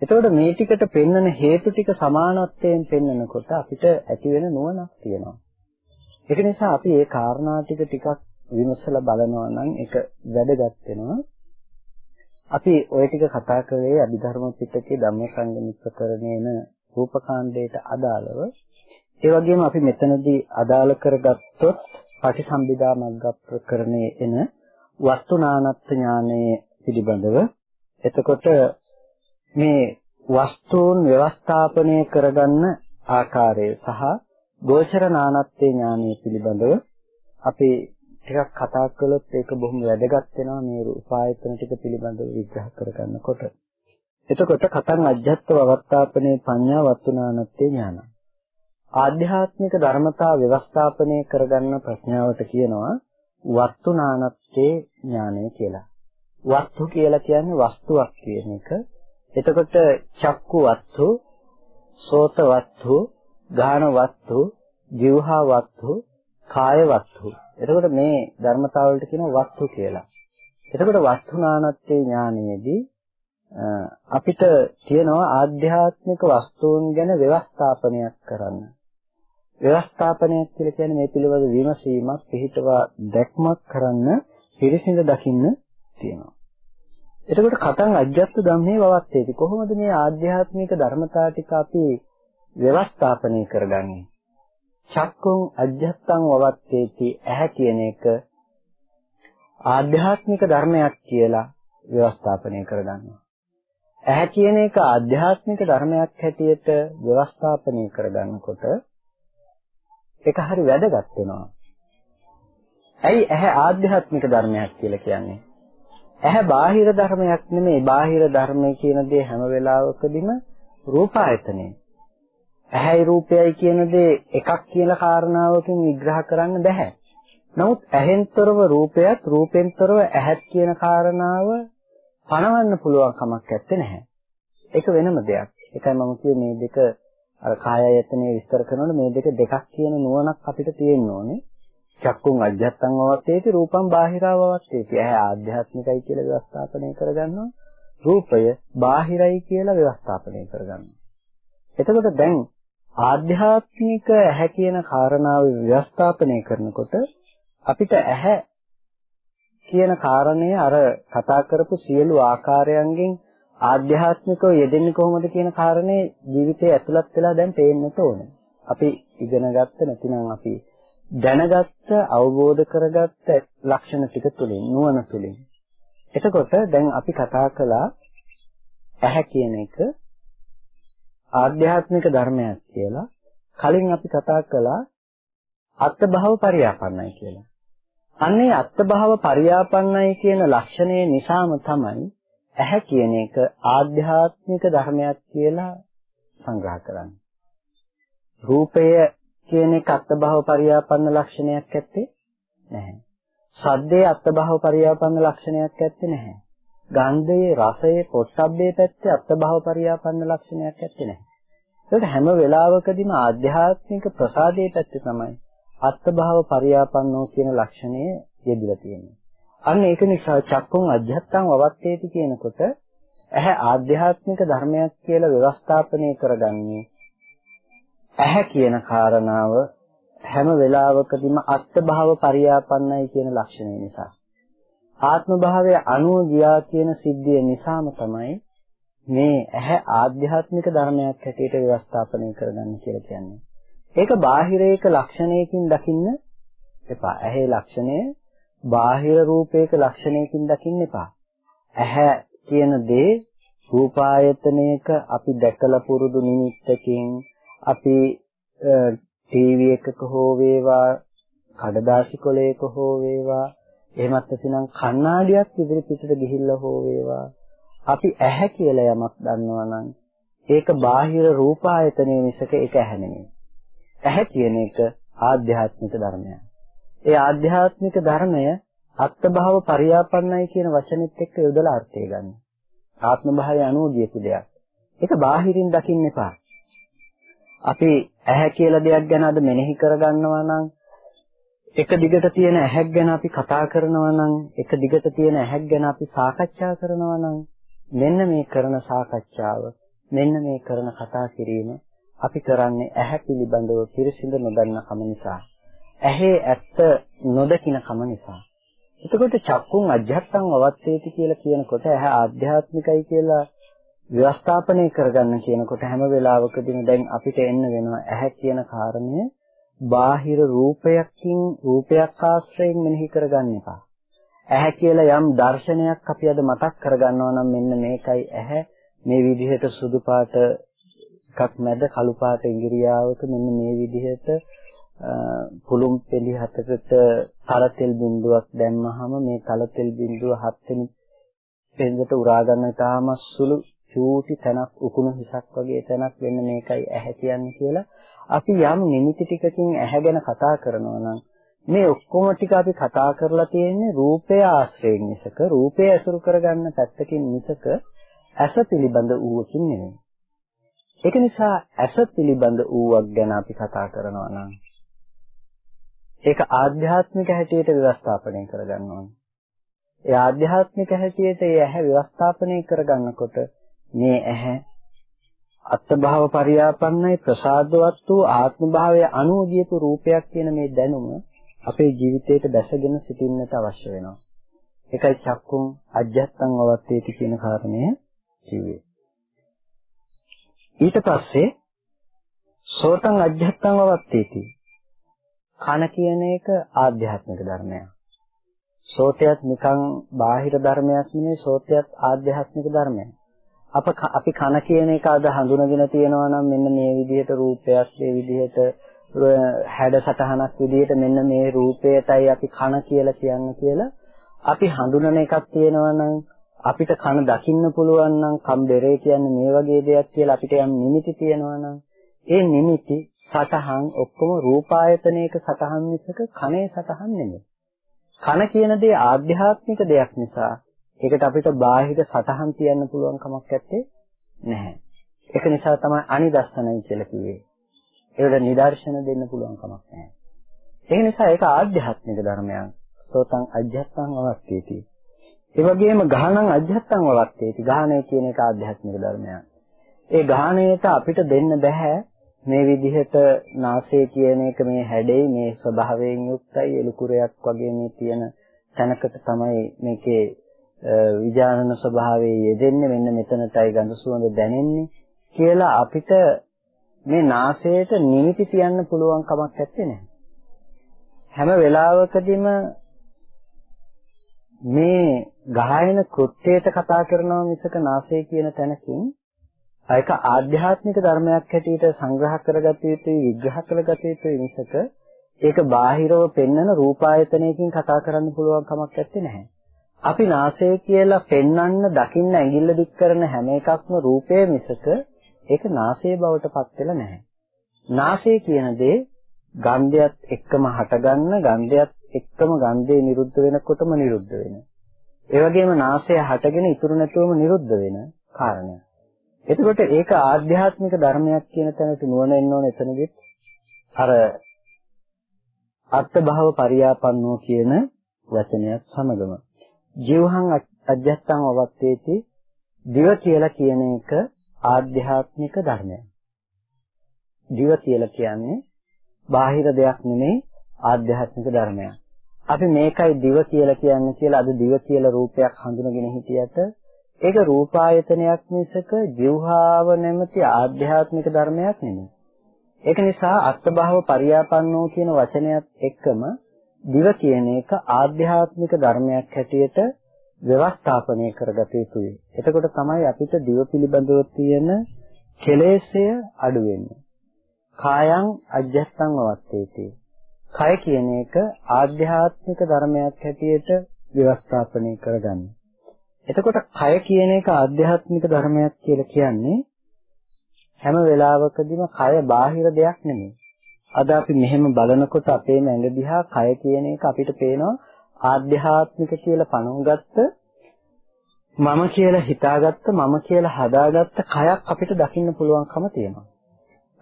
එතකොට මේ ටිකට පෙන්වන හේතු ටික සමානත්වයෙන් පෙන්වනකොට අපිට ඇති වෙන නුවණක් තියෙනවා. ඒක නිසා අපි මේ කාරණා ටික ටිකක් විමසලා බලනවා නම් ඒක වැදගත් වෙනවා. අපි ওই ටික කතා කරේ අභිධර්ම පිටකේ ධම්මසංගමික කරණේන රූපකාණ්ඩයට අදාළව. ඒ වගේම අපි මෙතනදී අදාළ කරගත්තොත් පටිසම්භිදා මග්ග ප්‍රකරණයේ එන වස්තුනානත්ත් ඥානයේ පිළිබඳව එතකොට මේ වස්තුන් ව්‍යවස්ථාපනය කරගන්න ආකාරය සහ ගෝචර නානත්ත්‍ය ඥානය පිළිබඳව අපි ටිකක් කතා කළොත් ඒක බොහොම වැදගත් වෙනවා මේ රූපායතන ටික පිළිබඳව විග්‍රහ කරගන්නකොට. එතකොට කතං අජ්ජත් වවත්තාපනේ පඤ්ඤා වත්තුනානත්තේ ඥාන. ආධ්‍යාත්මික ධර්මතා ව්‍යවස්ථාපනය කරගන්න ප්‍රඥාවට කියනවා වත්තුනානත්තේ ඥානය කියලා. වස්තු කියලා කියන්නේ වස්තුවක් කියන එක. එතකොට චක්කු වස්තු, සෝත වස්තු, ගාන වස්තු, જીවහා වස්තු, කාය වස්තු. එතකොට මේ ධර්මතාවලට කියනවා වස්තු කියලා. එතකොට වස්තුනානත්තේ ඥානයේදී අපිට කියනවා ආධ්‍යාත්මික වස්තුන් ගැන ව්‍යවස්ථාපනයක් කරන්න. ව්‍යවස්ථාපනයක් කියලා කියන්නේ මේ පිළිබඳ විමසීමක් පිළිටවා දැක්මක් කරන්න පිරිසිඳ දකින්න තියෙනවා. එතකොට කතං අජ්ජත් ධම්මේ වවත්තේති කොහොමද මේ ආධ්‍යාත්මික ධර්මතා ටික අපි ව්‍යවස්ථාපනය කරගන්නේ? චක්කුං අජ්ජත්තං වවත්තේති ඇහැ කියන එක ආධ්‍යාත්මික ධර්මයක් කියලා ව්‍යවස්ථාපනය කරගන්නවා. ඇහැ කියන එක ආධ්‍යාත්මික ධර්මයක් හැටියට ව්‍යවස්ථාපනය කරගන්නකොට ඒක හරි වැදගත් වෙනවා. ඇයි ඇහැ ආධ්‍යාත්මික ධර්මයක් කියලා කියන්නේ? ඇහැ බාහිර ධර්මයක් නෙමෙයි. බාහිර ධර්මය කියන දේ හැම වෙලාවකදීම රූපායතනෙ. ඇහැයි රූපයයි කියන දේ එකක් කියලා කාරණාවකින් විග්‍රහ කරන්න බෑ. නමුත් ඇහෙන්තරව රූපයත් රූපෙන්තරව ඇහත් කියන කාරණාව පණවන්න පුළුවන් කමක් නැත්තේ නැහැ. ඒක වෙනම දෙයක්. ඒකයි මම කිව්වේ මේ දෙක අර කාය ආයතනය විස්තර කරනකොට මේ දෙක දෙකක් කියන නුවණක් අපිට තියෙන්න ඕනේ. චක්කුන් අජ්ජත්තං වවත්තේති රූපං බාහිරව වවත්තේති. ඇහැ ආධ්‍යාත්මිකයි කියලා ව්‍යවස්ථාපනය කරගන්නවා. රූපය බාහිරයි කියලා ව්‍යවස්ථාපනය කරගන්නවා. එතකොට දැන් ආධ්‍යාත්මික ඇහැ කියන කාරණාව ව්‍යවස්ථාපනය කරනකොට අපිට ඇහැ කියන කාරණය අර කතා කරපු සියලු ආකාරයන්ගෙන් ආධ්‍යාත්මිකව යෙදෙන්නේ කොහොමද කියන කාරණේ ජීවිතයේ ඇතුළත් වෙලා දැන් පේන්නට ඕනේ. අපි ඉගෙන ගත්ත නැතිනම් අපි දැනගත්ත අවබෝධ කරගත්ත ලක්ෂණ ටික තුලින් නුවණ තුලින් එතකොට දැන් අපි කතා කළා ඇහැ කියන එක ආධ්‍යාත්මික ධර්මයක් කියලා කලින් අපි කතා කළා අත්භව පරියාපන්නයි කියලා. අන්නේ අත්භව පරියාපන්නයි කියන ලක්ෂණය නිසාම තමයි ඇහැ කියන එක ආධ්‍යාත්මික ධර්මයක් කියලා සංග්‍රහ කරන්නේ. රූපය කියන එක අත්භව පරියාපන්න ලක්ෂණයක් ඇත්තේ නැහැ. සද්දේ අත්භව පරියාපන්න ලක්ෂණයක් ඇත්තේ නැහැ. ගන්ධයේ රසයේ පොට්ටබ්බේ පැත්තේ අත්භව පරියාපන්න ලක්ෂණයක් ඇත්තේ නැහැ. ඒකට හැම වෙලාවකදීම ආධ්‍යාත්මික ප්‍රසාදයේ පැත්තේ තමයි අත්භව පරියාපන්නෝ කියන ලක්ෂණය යෙදලා තියෙන්නේ. අන්න ඒක නිසා චක්කුන් අධ්‍යත්තං වවත්තේති කියනකොට ඇහැ ආධ්‍යාත්මික ධර්මයක් කියලා ව්‍යවස්ථාපනය කරගන්නේ ඇහැ කියන කාරණාව හැම වෙලාවකදීම අත්භව පරියාපන්නයි කියන ලක්ෂණය නිසා ආත්ම භාවයේ අනුව ගියා කියන සිද්ධිය නිසාම තමයි මේ ඇහැ ආධ්‍යාත්මික ධර්මයක් හැටියට ව්‍යවස්ථාපනය කරගන්න කියලා කියන්නේ. ඒක බාහිරයක ලක්ෂණයකින් දකින්න එපා. ඇහි ලක්ෂණය බාහිර රූපයක ලක්ෂණයකින් දකින්න එපා. ඇහැ කියන දේ රූපායතනයක අපි දැකලා පුරුදු නිමිත්තකින් අපි ටීවී එකක හෝ වේවා කඩදාසි කොලයක හෝ වේවා එහෙමත් නැතිනම් කණ්ණාඩියක් ඉදිරි පිටට ගිහිල්ලා හෝ වේවා අපි ඇහැ කියලා යමක් දන්නවා නම් ඒක බාහිර රූපායතනයේ මිසක ඒක ඇහැ නෙමෙයි. ඇහැ කියන එක ආධ්‍යාත්මික ධර්මයක්. ඒ ආධ්‍යාත්මික ධර්මය අත්භව පරියාපන්නයි කියන වචනෙත් එක්ක යොදලා අර්ථය ගන්න. ආත්ම භාවය අනුව ගියපු දෙයක්. ඒක බාහිරින් දකින්න එපා. අපි ඇහැ කියලා දෙයක් ගැන අද මෙනෙහි කරගන්නවා නම් එක දිගට තියෙන ඇහැක් ගැන අපි කතා කරනවා නම් එක දිගට තියෙන ඇහැක් ගැන අපි සාකච්ඡා කරනවා නම් මෙන්න මේ කරන සාකච්ඡාව මෙන්න මේ කරන කතා කිරීම අපි කරන්නේ ඇහැ පිළිබඳව පිරිසිදු නොදන්න කම නිසා ඇහි ඇත්ත නොදකින කම නිසා. එතකොට චක්කුන් අධ්‍යාත්මං අවත්තේති කියලා කියනකොට ඇහැ ආධ්‍යාත්මිකයි කියලා ව්‍යවස්ථාපනය කරගන්න කියනකොට හැම වෙලාවකදීම දැන් අපිට එන්න වෙනවා ඇහැ කියන කාරණය බාහිර රූපයකින් රූපයක් ආශ්‍රයෙන් මෙනෙහි කරගන්න එපා. ඇහැ කියලා යම් දර්ශනයක් අපි අද මතක් කරගන්නවා නම් මෙන්න මේකයි ඇහැ මේ විදිහට සුදු පාට එකක් මැද කළු පාට ඉංග්‍රීසියාවක මෙන්න මේ විදිහට පුළුම් පෙළි හතකට තලතෙල් බිඳුවක් දැම්මහම මේ තලතෙල් බිඳුව හත් වෙනි පෙන්දට උරා ගන්න තාම සුළු චූටි තැනක් උකුණු හිසක් වගේ තැනක් වෙන්න මේකයි ඇහැ කියන්නේ කියලා අපි යම් නිමිති ටිකකින් ඇහැ ගැන කතා කරනවා නම් මේ ඔක්කොම ටික අපි කතා කරලා තියෙන්නේ රූපය ආශ්‍රයෙන් මිසක රූපය ඇසුරු කරගන්න පැත්තකින් මිසක ඇස පිළිබඳ ඌවකින් නෙමෙයි. ඒක නිසා ඇස පිළිබඳ ඌවක් ගැන අපි කතා කරනවා නම් ඒක ආධ්‍යාත්මික හැටියට ව්‍යවස්ථාපනය කරගන්න ඕනේ. ඒ ආධ්‍යාත්මික හැටියට ඒ ඇහැ ව්‍යවස්ථාපනය කරගන්නකොට මේ ඇහැ අත්භව පරියාපන්නයි ප්‍රසාදවත් වූ ආත්ම භාවයේ අනුගියපු රූපයක් කියන මේ දැනුම අපේ ජීවිතයට දැසගෙන සිටින්නට අවශ්‍ය වෙනවා. ඒකයි චක්කුම් අජ්ජත්තං අවත්තේති කියන කාරණය කිව්වේ. ඊට පස්සේ සෝතං අජ්ජත්තං අවත්තේති කන කියන එක ආධ්‍යාත්මික ධර්මයක්. සෝතයත් නිකන් බාහිර ධර්මයක් නෙමෙයි සෝතයත් ආධ්‍යාත්මික ධර්මයක්. අප අපි කන කියන එක අද හඳුනගෙන තියෙනවා නම් මෙන්න මේ විදිහට රූපයක් මේ විදිහට හැඩ සටහනක් විදිහට මෙන්න මේ රූපයටයි අපි කන කියලා කියන්නේ කියලා අපි හඳුනන එකක් තියෙනවා නම් අපිට කන දකින්න පුළුවන් නම් කම්බරේ කියන්නේ මේ වගේ දෙයක් කියලා අපිට යම් නිමිති තියෙනවා නම් ඒ නිමිති සටහන් ඔක්කොම රූපායතනයක සටහන් මිසක කනේ සටහන් නෙමෙයි. කන කියන දේ ආධ්‍යාත්මික දෙයක් නිසා ඒකට අපිට බාහිර සටහන් තියන්න පුළුවන් කමක් නැත්තේ නැහැ. ඒක නිසා තමයි අනිදස්සනයි කියලා කිව්වේ. ඒකට නිදර්ශන දෙන්න පුළුවන් කමක් නැහැ. ඒ නිසා ඒක ආධ්‍යාත්මික ධර්මයක්. සෝතං අධ්‍යාත්මං අවස්ථේති. ඒ වගේම ගහනං අධ්‍යාත්මං අවස්ථේති. ගහණය කියන එක ආධ්‍යාත්මික ධර්මයක්. ඒ ගහණයට අපිට දෙන්න බෑ මේ විදිහට නාසය කියන එක මේ හැඩේ මේ ස්වභාවයෙන් යුක්තයි එලුකුරයක් වගේ මේ තියෙන තැනකට තමයි මේකේ විඥානන ස්වභාවයේ යෙදෙන්නේ මෙන්න මෙතනටයි ගඳ සුවඳ දැනෙන්නේ කියලා අපිට මේ නාසයට නිමිති තියන්න පුළුවන් කමක් නැත්තේ නෑ. හැම වෙලාවකදීම මේ ගායන කෘත්‍යයට කතා කරනවා මිසක නාසය කියන තැනකින් ඒක ආධ්‍යාත්මික ධර්මයක් හැටියට සංග්‍රහ කරගත යුතුයි විග්‍රහ කරගත යුතුයි මිසක ඒක බාහිරව පෙන්වන රූපායතනයකින් කතා කරන්න පුළුවන් කමක් නැත්තේ අපි නාසය කියලා පෙන්වන්න දකින්න ඇඟිල්ල දික් කරන හැම එකක්ම රූපය මිසක ඒක නාසය බවට පත් වෙලා නැහැ. නාසය කියන දේ ගන්ධයත් එක්කම හටගන්න ගන්ධයත් එක්කම ගන්ධේ නිරුද්ධ වෙනකොටම නිරුද්ධ වෙන. ඒ වගේම නාසය හටගෙන ඉතුරු නැතුවම නිරුද්ධ වෙන කාරණයක්. එතකොට ඒක ආධ්‍යාත්මික ධර්මයක් කියන තැනට නුවණ එන්න ඕන එතනදිත් අර අර්ථ භව පරියාපන්නෝ කියන වචනයත් සමගම ජීවහං අජ්ජත්තං අවත්තේති දිව කියලා කියන එක ආධ්‍යාත්මික ධර්මයක්. දිව කියලා කියන්නේ බාහිර දෙයක් නෙමෙයි ආධ්‍යාත්මික ධර්මයක්. අපි මේකයි දිව කියලා කියන්නේ කියලා අද දිව කියලා රූපයක් හඳුනගෙන හිටියට ඒක රූපායතනයක් මිසක ජීවහාව නැමැති ආධ්‍යාත්මික ධර්මයක් නෙමෙයි. ඒක නිසා අත්භව පරියාපන්නෝ කියන වචනයත් එක්කම දිව කියන එක ආධ්‍යාත්මික ධර්මයක් හැටියට ව්‍යවස්ථාපනය කරගත යුතුයි. එතකොට තමයි අපිට දිව පිළිබඳව තියෙන කෙලෙසය අඩු වෙන්නේ. කායං අජ්ජත්තං වවත්තේති. කය කියන එක ආධ්‍යාත්මික ධර්මයක් හැටියට ව්‍යවස්ථාපනය කරගන්න. එතකොට කය කියන එක ආධ්‍යාත්මික ධර්මයක් කියලා කියන්නේ හැම වෙලාවකදීම කය බාහිර දෙයක් නෙමෙයි. අද අපි මෙහෙම බලනකොට අපේ ඇඟ දිහා කය කියන එක අපිට පේනවා ආධ්‍යාත්මික කියලා පණුගත්ත මම කියලා හිතාගත්ත මම කියලා හදාගත්ත කයක් අපිට දකින්න පුළුවන්කම තියෙනවා.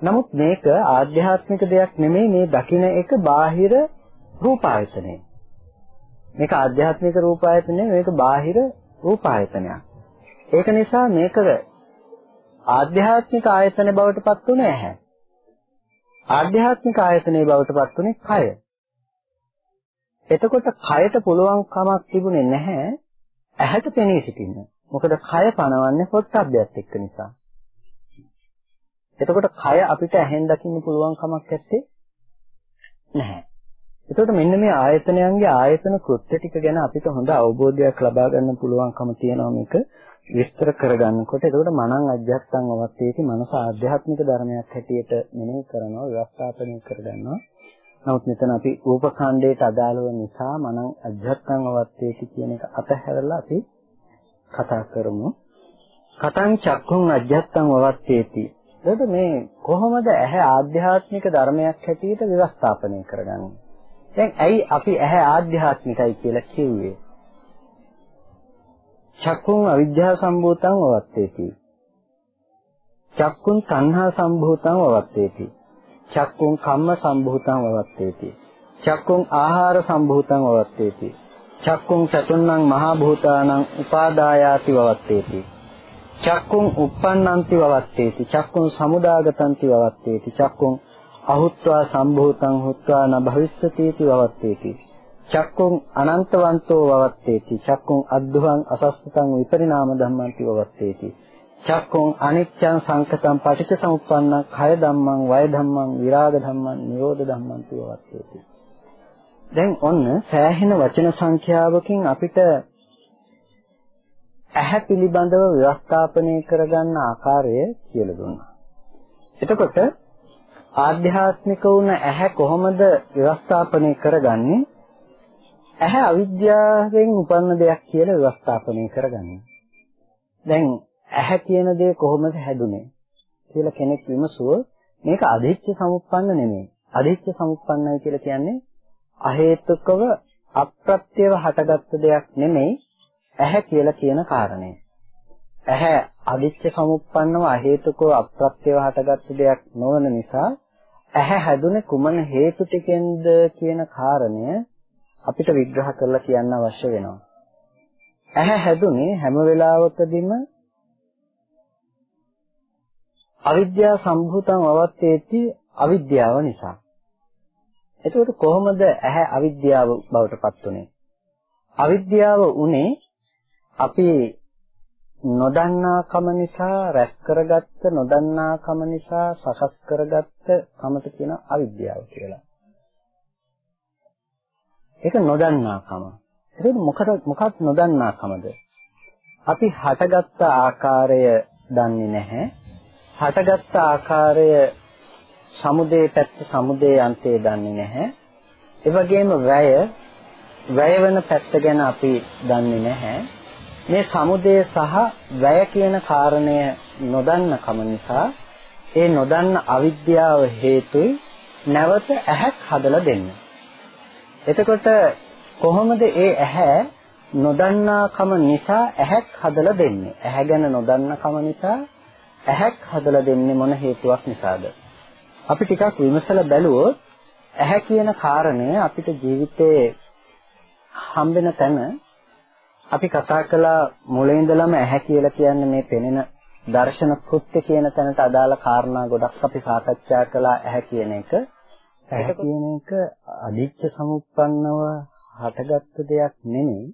නමුත් මේක ආධ්‍යාත්මික දෙයක් නෙමෙයි මේ දකින එක බාහිර රූපායතනය. මේක ආධ්‍යාත්මික රූපායතනය මේක බාහිර රූපායතනයක්. ඒක නිසා මේක ආධ්‍යාත්මික ආයතන බවට පත් උනේ නැහැ. ආධ්‍යාත්මික ආයතනයේ බවට පත් උනේ කය. එතකොට කයට පුළුවන් කමක් තිබුණේ නැහැ ඇහැට පෙනී සිටින්න. මොකද කය පනවන්නේ පොට්ටබ්බයත් එක්ක නිසා. එතකොට කය අපිට ඇහෙන් දකින්න පුළුවන් කමක් නැත්තේ නැහැ. එතකොට මෙන්න මේ ආයතනයන්ගේ ආයතන කෘත්‍ය ටික ගැන අපිට හොඳ අවබෝධයක් ලබා ගන්න පුළුවන්කම තියෙනවා මේක විස්තර කරගන්නකොට. එතකොට මනං අධ්‍යාත්මං අවස්ථේති මනස ආධ්‍යාත්මික ධර්මයක් හැටියට මෙනෙහි කරනවා, ව්‍යවස්ථාපනය කරගන්නවා. නමුත් මෙතන අපි රූපඛණ්ඩයට අදාළව නිසා මනං අධ්‍යාත්මං අවස්ථේති කියන එක අතහැරලා අපි කතා කරමු. කතං චක්ඛුං අධ්‍යාත්මං අවස්ථේති. එතකොට මේ කොහොමද ඇහැ ආධ්‍යාත්මික ධර්මයක් හැටියට ව්‍යවස්ථාපනය කරගන්නේ? දැන් ඇයි අපි ඇහැ ආධ්‍යාත්මිකයි කියලා කිව්වේ? චක්කුන් අවිද්‍යාව සම්භූතං වවත්තේති. චක්කුන් තණ්හා සම්භූතං වවත්තේති. චක්කුන් කම්ම සම්භූතං වවත්තේති. චක්කුන් ආහාර සම්භූතං වවත්තේති. චක්කුන් චතුන්නං මහා භූතානං උපාදායාති වවත්තේති. චක්කුන් uppannanti වවත්තේති. චක්කුන් සමුදාගතಂತಿ වවත්තේති. චක්කුන් අහුත්වා සම්භූතං හුත්වා න භවිස්සති වවත්තේති. චක්කුං අනන්තවන්තෝ වවත්තේති. චක්කුං අද්දුහං අසස්සතං විපරිණාම ධම්මන්ති වවත්තේති. චක්කුං අනිච්ඡං සංකතං පටිච්ච සමුප්පන්නං කය ධම්මං වය ධම්මං විරාග ධම්මං නිරෝධ ධම්මන්ති වවත්තේති. දැන් ඔන්න සෑහෙන වචන සංඛ්‍යාවකින් අපිට ඇහැ පිළිබඳව ව්‍යවස්ථාපනය කරගන්න ආකාරය කියලා දුන්නා. එතකොට ආධ්‍යාත්මික වුණ ඇහැ කොහොමද ව්‍යවස්ථාපනය කරගන්නේ? ඇහැ අවිද්‍යාවෙන් උපන්න දෙයක් කියලා ව්‍යවස්ථාපනය කරගන්නේ. දැන් ඇහැ කියන දේ කොහොමද හැදුනේ කියලා කෙනෙක් විමසුවොත් මේක අදිච්ච සමුප්පන්න නෙමෙයි. අදිච්ච සමුප්පන්නයි කියලා කියන්නේ අහේතුකව අප්‍රත්‍යව හටගත්ත දෙයක් නෙමෙයි ඇහැ කියලා කියන කාරණය. ඇහැ අදිච්ච සමුප්පන්නව අහේතුකව අප්‍රත්‍යව හටගත්ත දෙයක් නොවන නිසා ඇහැ හැදුනේ කුමන හේතු ටිකෙන්ද කියන කාරණය අපිට විග්‍රහ කරලා කියන්න අවශ්‍ය වෙනවා. ඇහැ හැදුනේ හැම වෙලාවකදීම අවිද්‍යාව සම්භූතං අවත්තේති අවිද්‍යාව නිසා. එතකොට කොහොමද ඇහැ අවිද්‍යාව බවට පත් උනේ? අවිද්‍යාව උනේ අපි නොදන්නාකම නිසා රැස් කරගත්ත නොදන්නාකම නිසා සකස් කරගත්ත කමට කියන අවිද්‍යාව කියලා. ඒක නොදන්නාකම. ඒක මොකද මොකක් නොදන්නාකමද? අපි හටගත්ත ආකාරය දන්නේ නැහැ. හටගත්ත ආකාරය සමුදේ පැත්ත සමුදේ අන්තය දන්නේ නැහැ. ඒ වගේම වැය වැය වෙන පැත්ත ගැන අපි දන්නේ නැහැ. මේ සමුදය සහ වැය කියන කාරණය නොදන්න කම නිසා ඒ නොදන්න අවිද්‍යාව හේතුයි නැවත ඇහක් හදලා දෙන්න. එතකොට කොහොමද ඒ ඇහැ නොදන්නාකම නිසා ඇහක් හදලා දෙන්නේ? ඇහැ ගැන නොදන්නකම නිසා ඇහක් හදලා දෙන්නේ මොන හේතුවක් නිසාද? අපි ටිකක් විමසලා බැලුවොත් ඇහැ කියන කාරණය අපිට ජීවිතේ හම්බෙන තැන අපි කතා කළා මුලින් ඉඳලම ඇහැ කියලා කියන්නේ මේ පෙනෙන දර්ශන කෘත්‍ය කියන තැනට අදාළ කාරණා ගොඩක් අපි සාකච්ඡා කළා ඇහැ කියන එක. ඇහැ කියන එක අදිච්ච සමුප්පන්නව හටගත්ත දෙයක් නෙමෙයි.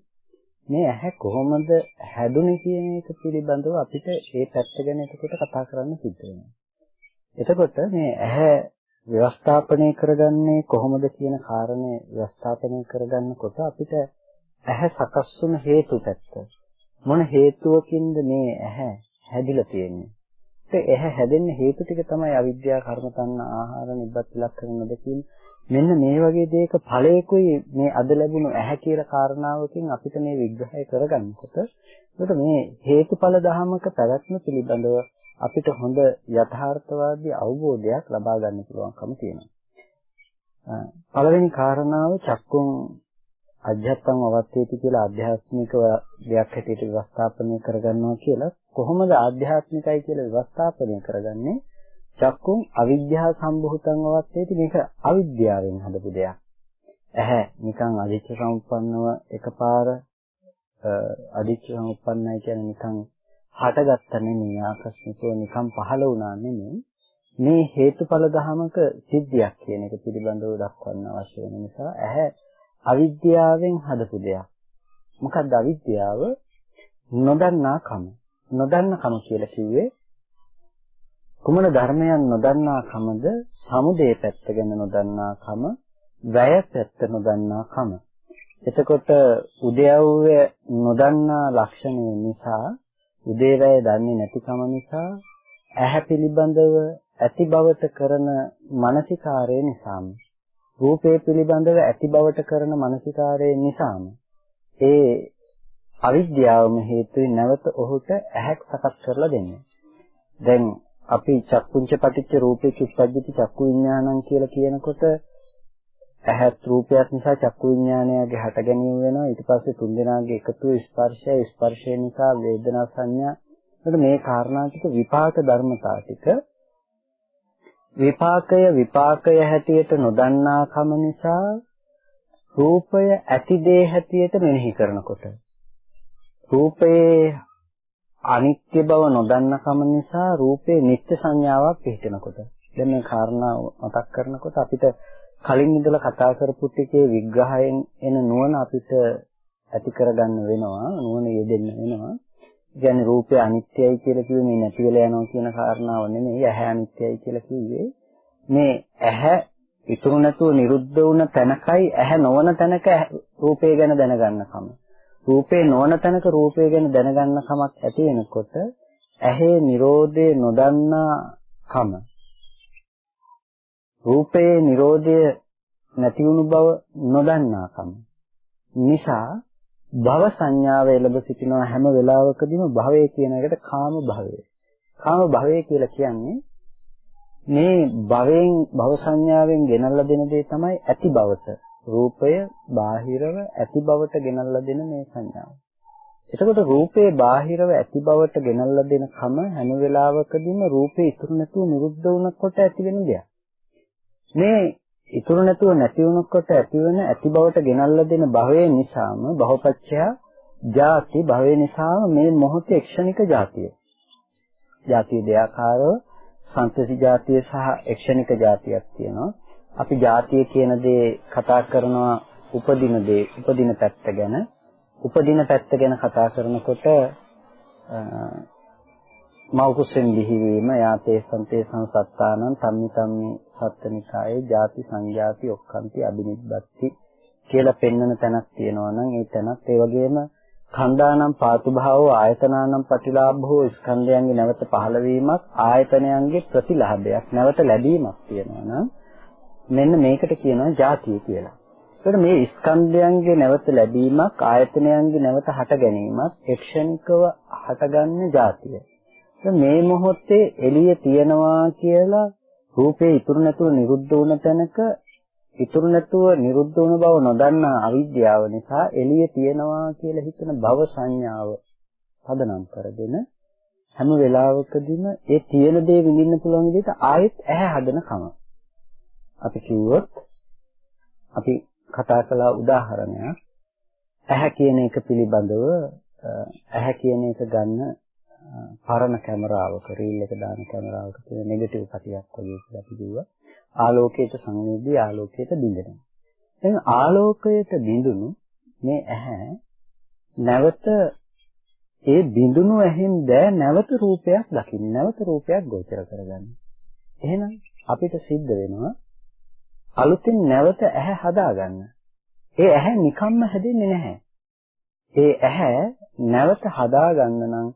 මේ ඇහැ කොහොමද හැදුනේ කියන එක පිළිබඳව අපිට ඒ පැත්ත ගැන එතකොට කතා කරන්න සිද්ධ වෙනවා. එතකොට මේ ඇහැ ව්‍යවස්ථාපනය කරගන්නේ කොහොමද කියන කාරණේ ව්‍යවස්ථාපනය කරගන්නකොට අපිට ඇහැ සකස් වුන හේතු පැත්ත මොන හේතුවකින්ද මේ ඇහැ හැදිලා තියෙන්නේ ඒ ඇහැ හැදෙන්න හේතු ටික තමයි අවිද්‍යාව කර්ම තණ්හ ආහාර නිබ්බත් ලක්ෂණ දෙකින් මෙන්න මේ වගේ දෙයක ඵලයකුයි මේ අද ලැබුණු ඇහැ කියලා කාරණාවකින් අපිට මේ විග්‍රහය කරගන්නකොට ඒකට මේ හේතුඵල ධහමක පැවැත්ම පිළිබඳව අපිට හොඳ යථාර්ථවාදී අවබෝධයක් ලබා ගන්න පුළුවන්කම තියෙනවා. පළවෙනි කාරණාව චක්කුම් අධ්‍යාත්ම අවස්ථේති කියලා ආධ්‍යාත්මික දෙයක් හැටියට ව්‍යවස්ථාපනය කරගන්නවා කියලා කොහොමද ආධ්‍යාත්මිකයි කියලා ව්‍යවස්ථාපනය කරගන්නේ? චක්කුම් අවිද්‍යාව සම්භූතං අවස්ථේති මේක අවිද්‍යාවෙන් හදපු දෙයක්. ඇහැ නිකන් අදිච්ච සම්පන්නව එකපාර අදිච්ච සම්පන්නයි කියන්නේ නිකන් හටගත්ත නෙමෙයි ආකස්මිකව නිකන් පහළ වුණා නෙමෙයි. මේ හේතුඵල ධමක සිද්ධියක් කියන එක පිළිබඳව දක්වන්න අවශ්‍ය වෙන නිසා ඇහැ අවිද්‍යාවෙන් හදපු දෙයක්. මොකක්ද අවිද්‍යාව? නොදන්නා කම. නොදන්නා කම කියලා කිව්වේ කුමන ධර්මයන් නොදන්නා කමද? සමුදේ පැත්ත ගැන නොදන්නා කම, වැය පැත්ත නොදන්නා කම. එතකොට උදයව්‍ය නොදන්නා ලක්ෂණය නිසා උදේවැය දන්නේ නැතිකම නිසා ඇහැ පිළිබඳව ඇති බවට කරන මානසිකාරය නිසාම රූපය පිළිබඳව ඇති බවට කරන මානසිකාරය නිසාම ඒ අවිද්‍යාවම හේතුවෙන් නැවත ඔහුට ඇහැක් සකස් කරලා දෙන්නේ. දැන් අපි චක්කුංච පටිච්ච රූපේ කිප්පජ්ජති චක්කු විඥානං කියලා කියනකොට ඇහත් රූපයක් නිසා චක්කු විඥානයගේ හට ගැනීම වෙනවා ඊට පස්සේ තුන්දෙනාගේ එකතු ස්පර්ශය ස්පර්ශය නිසා වේදනා සංඥා මේ කාරණා ටික විපාක ධර්මතා ටික විපාකය විපාකය හැටියට නොදන්නා කම නිසා රූපය ඇති දේ හැටියට මෙනෙහි කරනකොට රූපයේ අනිත්‍ය බව නොදන්න කම නිසා රූපේ නිත්‍ය සංඥාවක් පිහිටනකොට. දැන් මේ කාරණා මතක් කරනකොට අපිට කලින් ඉඳලා කතා කරපු ටිකේ විග්‍රහයෙන් එන නුවණ අපිට ඇති කරගන්න වෙනවා නුවණ යෙදෙන්න වෙනවා. කියන්නේ රූපය අනිත්‍යයි කියලා කිව්වේ මේ නැති වෙලා යනවා කියන කාරණාව නෙමෙයි ඇහැ අනිත්‍යයි කියලා කිව්වේ. මේ ඇහැ ඉතුරු නැතුව නිරුද්ධ වුණ තැනකයි ඇහැ නොවන තැනක රූපය ගැන දැනගන්නකම. රූපේ නොවන තැනක රූපය ගැන දැනගන්න කමක් ඇති වෙනකොට ඇහි Nirodhe නොදන්නා කම රූපේ Nirodhe නැති වුණු බව නොදන්නා කම නිසා භව සංඥාව එළඹ සිටිනවා හැම වෙලාවකදීම භවය කියන එකට කාම භවය. කාම භවය කියලා කියන්නේ මේ භවයෙන් භව සංඥාවෙන් ගෙනල්ලා දෙන දේ තමයි ඇති බවට. රූපය බාහිරව ඇති බවට ගෙනල්ලා දෙන මේ සංඥාව. එතකොට රූපේ බාහිරව ඇති බවට ගෙනල්ලා දෙන කම හැම වෙලාවකදීම රූපේ ඉතුරු නැතුව නිරුද්ධ වුණකොට ඇති වෙන දෙයක්. මේ ඉතුරු නැතුව නැති වුණකොට ඇතිවන ඇති බවට ගෙනල්ලා දෙන භවය නිසාම බහපච්චය ಜಾති භවය නිසාම මේ මොහොතේ ක්ෂණික ಜಾතිය. ಜಾතිය දෙආකාරව සන්තසි ಜಾතිය සහ ක්ෂණික ಜಾතියක් තියෙනවා. අපි ಜಾතිය කියන දේ කතා කරනවා උපදින දේ උපදින පැත්ත ගැන උපදින පැත්ත ගැන කතා කරනකොට මෞකුසෙන් බිහිවීම යාතේ සම්තේ සංසත්තානං තම්මි තම්මි සත්තනිකායේ ಜಾති සංජාති ඔක්칸ති අබිනිබ්බත්ති කියලා පෙන්වන තැනක් තියෙනවා නම් ඒ තැනත් ඒ වගේම ඛණ්ඩානම් පාතුභාවෝ ආයතනානම් ප්‍රතිලාභෝ ස්කන්ධයන්ගේ නැවත පහළවීමක් ආයතනයන්ගේ ප්‍රතිලාභයක් නැවත ලැබීමක් තියෙනවා නම් මෙන්න මේකට කියනවා ಜಾතිය කියලා. ඒකට මේ ස්කන්ධයන්ගේ නැවත ලැබීමක් ආයතනයන්ගේ නැවත හට ගැනීමක් එක්ෂණිකව හටගන්න ಜಾතිය. මේ මොහොතේ එළිය තියනවා කියලා රූපේ ඉතුරු නැතුව නිරුද්ධ වුණ තැනක ඉතුරු නැතුව නිරුද්ධ වුණ බව නොදන්නා අවිද්‍යාව නිසා එළිය තියනවා කියලා හිතන භව සංඥාව පදනම් කරගෙන හැම වෙලාවකදීම ඒ තියෙන දේ විඳින්න පුළුවන් විදිහට ආයෙත් ඇහැ හදන කම. අපි කිව්වොත් අපි කතා කළ උදාහරණයක් ඇහැ කියන එක පිළිබඳව ඇහැ කියන එක ගන්න පරණ කැමරාවක රීල් එක දාන කැමරාවක තියෙන නෙගටිව් කතියක් වගේ කියලා අපි කිව්වා. ආලෝකයට සංවේදී ආලෝකයට බිඳෙනවා. එහෙනම් ආලෝකයට බිඳුණු මේ ඇහැ නැවත ඒ බිඳුණු ඇහෙන් බෑ නැවත රූපයක් දකින්න නැවත රූපයක් ගෝචර කරගන්න. එහෙනම් අපිට සිද්ධ වෙනවා අලුතින් නැවත ඇහැ හදාගන්න. ඒ ඇහැ නිකම්ම හැදෙන්නේ නැහැ. ඒ ඇහැ නැවත හදාගන්න නම්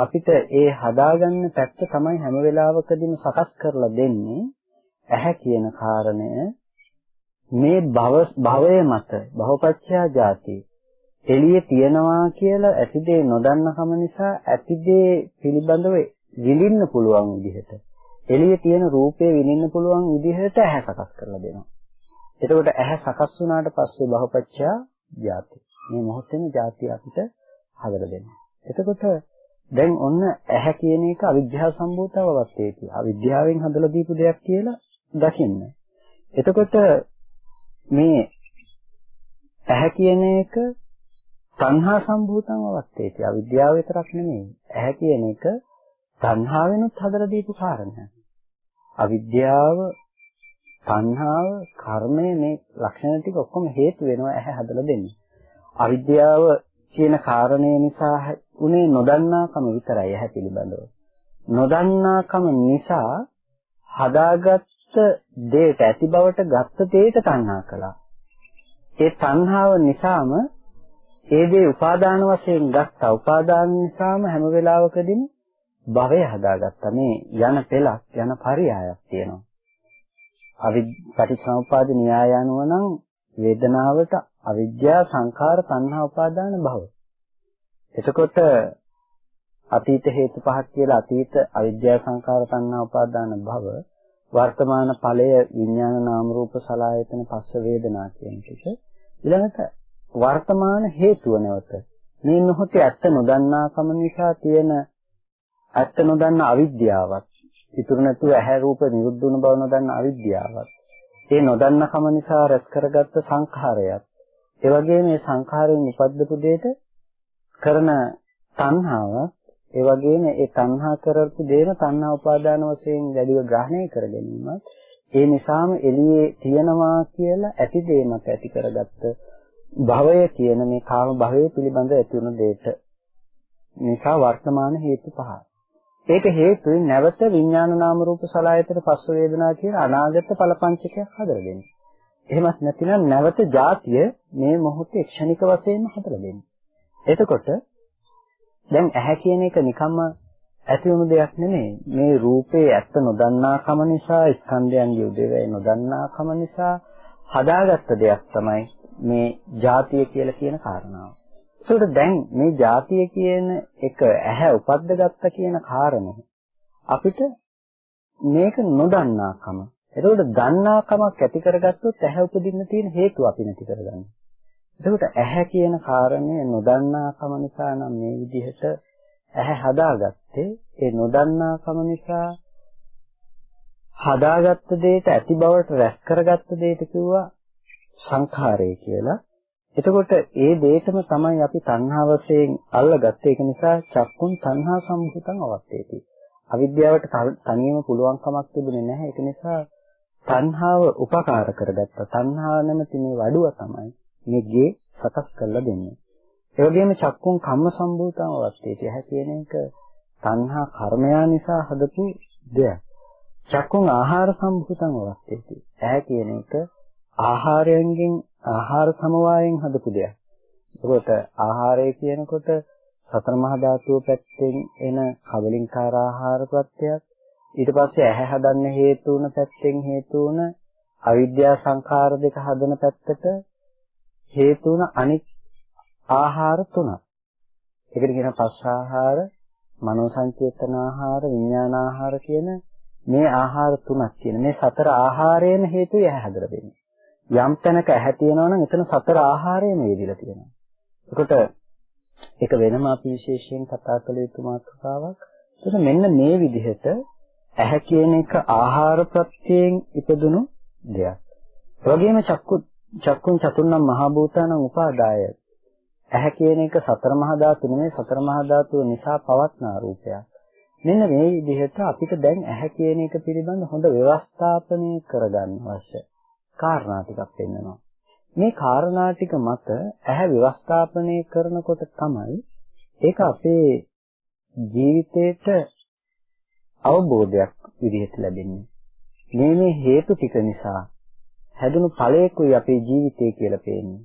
අපිට ඒ හදාගන්න පැත්ත තමයි හැම වෙලාවකදීම සකස් කරලා දෙන්නේ ඇහැ කියන කාරණය මේ භව භවය මත භවපච්චයා ජාති එළියේ තියනවා කියලා ඇතිදේ නොදන්නකම නිසා ඇතිදේ පිළිබඳව විඳින්න පුළුවන් විදිහට එළියේ තියෙන රූපේ විඳින්න පුළුවන් විදිහට ඇහැ සකස් කරලා දෙනවා. එතකොට ඇහැ සකස් වුණාට පස්සේ භවපච්චයා ජාති. මේ මොහොතේම ජාති අපිට හදලා දෙනවා. එතකොට දැන් ඔන්න ඇහැ කියන එක අවිද්‍යාව සම්භූතව වත්තේති. අවිද්‍යාවෙන් හදලා දීපු දෙයක් කියලා දකින්න. එතකොට මේ ඇහැ කියන එක තණ්හා සම්භූතං අවත්තේති. අවිද්‍යාව විතරක් නෙමෙයි. ඇහැ කියන එක තණ්හාවෙනුත් හදලා දීපු කාරණයක්. අවිද්‍යාව, තණ්හාව, කර්මය මේ ලක්ෂණ ටික ඔක්කොම හේතු වෙනවා ඇහැ හදලා දෙන්නේ. අවිද්‍යාව කියන කාරණය නිසා උනේ නොදන්නාකම විතරයි ඇහැ පිළිබඳව. නොදන්නාකම නිසා හදාගත් දේට ඇති බවට ගත්ත දේට තණ්හා කළා. ඒ තණ්හාව නිසාම ඒ දේ උපාදාන වශයෙන් ගත්තා. උපාදාන නිසාම හැම වෙලාවකදීම භවය හදාගත්තා. මේ යන පෙලක් යන පරියායක් තියෙනවා. අවි පටිච්චසමුප්පාද න්‍යාය අනුව නම් වේදනාවට අවිද්‍යා සංඛාර තණ්හා උපාදාන භව. එතකොට අතීත හේතු පහක් කියලා අතීත අවිද්‍යා සංඛාර තණ්හා උපාදාන භව වර්තමාන ඵලය විඥාන නාම රූප සලආයතන පස්ස වේදනා කියන එක. ඊළඟට වර්තමාන හේතුව නැවත. මේ මොහොතේ ඇත්ත නොදන්නාකම නිසා තියෙන ඇත්ත නොදන්න අවිද්‍යාවත් ඉතුරු නැතුව ඇහැ රූප නිරුද්ධ වුණ බව නොදන්න අවිද්‍යාවත් ඒ නොදන්නකම නිසා රැස් කරගත්ත සංඛාරයත් ඒ වගේම මේ සංඛාරයෙන් උපද්දපු දෙයට කරන තණ්හාවත් ඒ වගේම ඒ තණ්හා කරපු දේම තණ්හා උපාදාන වශයෙන් වැඩිව ග්‍රහණය කර ගැනීමත් ඒ නිසාම එළියේ තියනවා කියලා ඇති දේ මත ඇති කරගත්ත භවය කියන මේ කාම භවය පිළිබඳ ඇති වුණු දෙයට නිසා වර්තමාන හේතු පහ. ඒක හේතුයි නැවත විඥාන නාම රූප සලආයතන පස්ස වේදනා කියන අනාගත ඵලපංචකයක් හදලා දෙන්නේ. එහෙමත් නැතිනම් නැවත જાතිය මේ මොහොතේ ක්ෂණික වශයෙන් හදලා දෙන්න. එතකොට දැන් ඇහැ කියන එක නිකම්ම ඇති වුණු දෙයක් නෙමෙයි. මේ රූපේ ඇත්ත නොදන්නාකම නිසා ස්කන්ධයන්ගේ උදේවැය නොදන්නාකම නිසා හදාගත්ත දෙයක් තමයි මේ જાතිය කියලා කියන කාරණාව. ඒකට දැන් මේ જાතිය කියන එක ඇහැ උපද්දගත්ත කියන කාරණය අපිට මේක නොදන්නාකම ඒකෝට දන්නාකමක් ඇති කරගත්තොත් ඇහැ උපදින්න තියෙන හේතුව අපි නැති කරගන්නවා. එතකොට ඇහැ කියන කාරණය නොදන්නාකම නිසා නම් මේ විදිහට ඇහැ හදාගත්තේ ඒ නොදන්නාකම නිසා හදාගත්ත දෙයට ඇති බවට රැස් කරගත්ත දෙයට කිව්වා සංඛාරය කියලා. එතකොට ඒ දෙයටම තමයි අපි තණ්හාවයෙන් අල්ලගත්තේ. ඒක නිසා චක්කුන් තණ්හා සම්භූතං අවත්තේති. අවිද්‍යාවට තනියම පුළුවන් කමක් තිබුණේ නැහැ. ඒක නිසා තණ්හාව උපකාර කරගත්තා. තණ්හාව නැමැති මේ වඩුව තමයි මේ ගේ සකස් කරලා දෙන්නේ. ඒ වගේම චක්කුන් කම්ම සම්භූතම වත්තේටි. ඇහැ කියන එක තණ්හා කර්මයා නිසා හදපු දෙයක්. චක්කුන් ආහාර සම්භූතම වත්තේටි. ඇහැ කියන එක ආහාරයෙන් ආහාර සමவாயයෙන් හදපු දෙයක්. ඒකට ආහාරය කියනකොට සතර මහා ධාතුව පැත්තෙන් එන කවලින්කාර ආහාර ප්‍රත්‍යයක් ඊට පස්සේ ඇහැ හදන්න හේතු වුණ පැත්තෙන් හේතු වුණ අවිද්‍යා සංඛාර දෙක හදන පැත්තට හේතු වුණ අනිත් ආහාර තුනක්. ඒකට කියන පස්ස ආහාර, මනෝ සංචේතන ආහාර, විඥාන ආහාර කියන මේ ආහාර තුනක් කියන මේ සතර ආහාරයෙන් හේතුයි ඇහැ හදලා දෙන්නේ. යම් තැනක ඇහැ තියෙනවා නම් එතන සතර ආහාරයෙන් වේදිලා තියෙනවා. ඒකට ඒක වෙනම අපි විශේෂයෙන් කතා කළ යුතු මාතෘකාවක්. එතකොට මෙන්න මේ විදිහට ඇහැ කියන එක ආහාර ප්‍රත්‍යයෙන් ඉපදුණු දෙයක්. ඒ වගේම චක්කු චක්කුන් චතුර්ණම් මහා භූතානං උපාදාය. ඇහැ කියන එක සතර මහා ධාතු නෙමෙයි සතර මහා ධාතුව නිසා පවත්නා රූපයක්. මෙන්න මේ විදිහට අපිට දැන් ඇහැ කියන එක පිළිබඳ හොඳ ව්‍යවස්ථාපනය කරගන්න අවශ්‍ය කාරණා ටිකක් පෙන්වනවා. මේ කාරණා ටික මත ඇහැ ව්‍යවස්ථාපනය කරනකොට තමයි ඒක අපේ ජීවිතේට අවබෝධයක් විදිහට ලැබෙන්නේ. මේ මේ හේතු ටික නිසා හැදුණු ඵලයකුයි අපේ ජීවිතය කියලා පේන්නේ.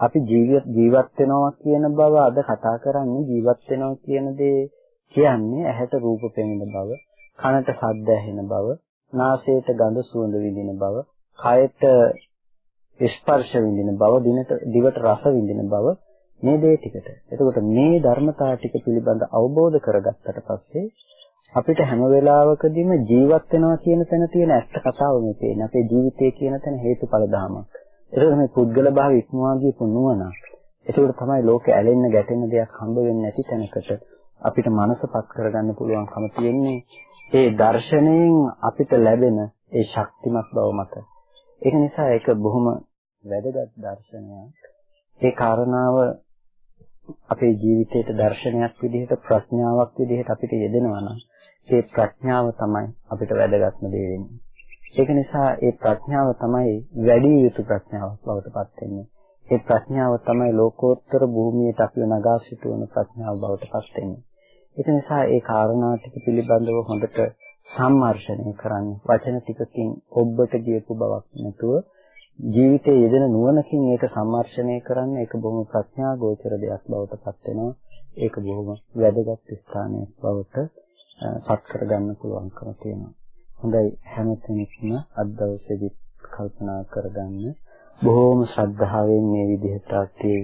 අපි ජීවිත ජීවත් වෙනවා කියන බව අද කතා කරන්නේ ජීවත් වෙනවා කියන දේ කියන්නේ ඇහැට රූප පෙනෙන බව, කනට ශබ්ද ඇහෙන බව, නාසයට ගඳ සුවඳ විඳින බව, කයට ස්පර්ශ විඳින බව, දිනට දිවට රස විඳින බව මේ දේ ටිකට. එතකොට මේ ධර්මතාව ටික පිළිබඳ අවබෝධ කරගත්තට පස්සේ අපිට හැම වෙලාවකදීම ජීවත් වෙනවා කියන තැන තියෙන ඇත්ත කතාව මේ පේන්නේ. අපේ ජීවිතය කියන තැන හේතුඵල ධමයක්. ඒක මේ පුද්ගල භාව ඉක්මවා ගියපු නුවණක්. ඒකෝට තමයි ලෝකෙ ඇලෙන්න ගැටෙන්න දෙයක් හම්බ වෙන්නේ නැති තැනකට අපිට මනසපත් කරගන්න පුළුවන්කම තියෙන්නේ. ඒ දර්ශනයෙන් අපිට ලැබෙන ඒ ශක්තිමත් බව මත. ඒක නිසා ඒක බොහොම වැදගත් දර්ශනයක්. ඒ කාරණාව අපේ ජීවිතේට දර්ශනයක් විදිහට ප්‍රඥාවක් විදිහට අපිට යෙදෙනවා නම් ඒ ප්‍රඥාව තමයි අපිට වැදගත්ම දේ වෙන්නේ. ඒක නිසා ඒ ප්‍රඥාව තමයි වැඩි යුතු ප්‍රඥාවක් බවට පත් වෙන්නේ. ඒ ප්‍රඥාව තමයි ලෝකෝත්තර භූමියට අපිව නගා සිටවන ප්‍රඥාව බවට පත් වෙන්නේ. ඒක නිසා ඒ කාරණා ටික පිළිබඳව හොඳට සම්මර්ෂණය කරන්න වචන ටිකකින් ඔබට ගියපු බවක් නැතුව ජීවිතයේ යෙදෙන නුවණකින් ඒක සම්මර්ෂණය කරන්න ඒක බොහොම ප්‍රඥා ගෝචර දෙයක් බවට පත් වෙනවා. ඒක බොහොම වැදගත් ස්ථානයක් බවට පත් කරගන්න පුළුවන්කම තියෙනවා. හොඳයි හැම කෙනෙක්ම අද දවසේදී කල්පනා කරගන්න. බොහෝම ශ්‍රද්ධාවෙන් මේ විදිහට අපි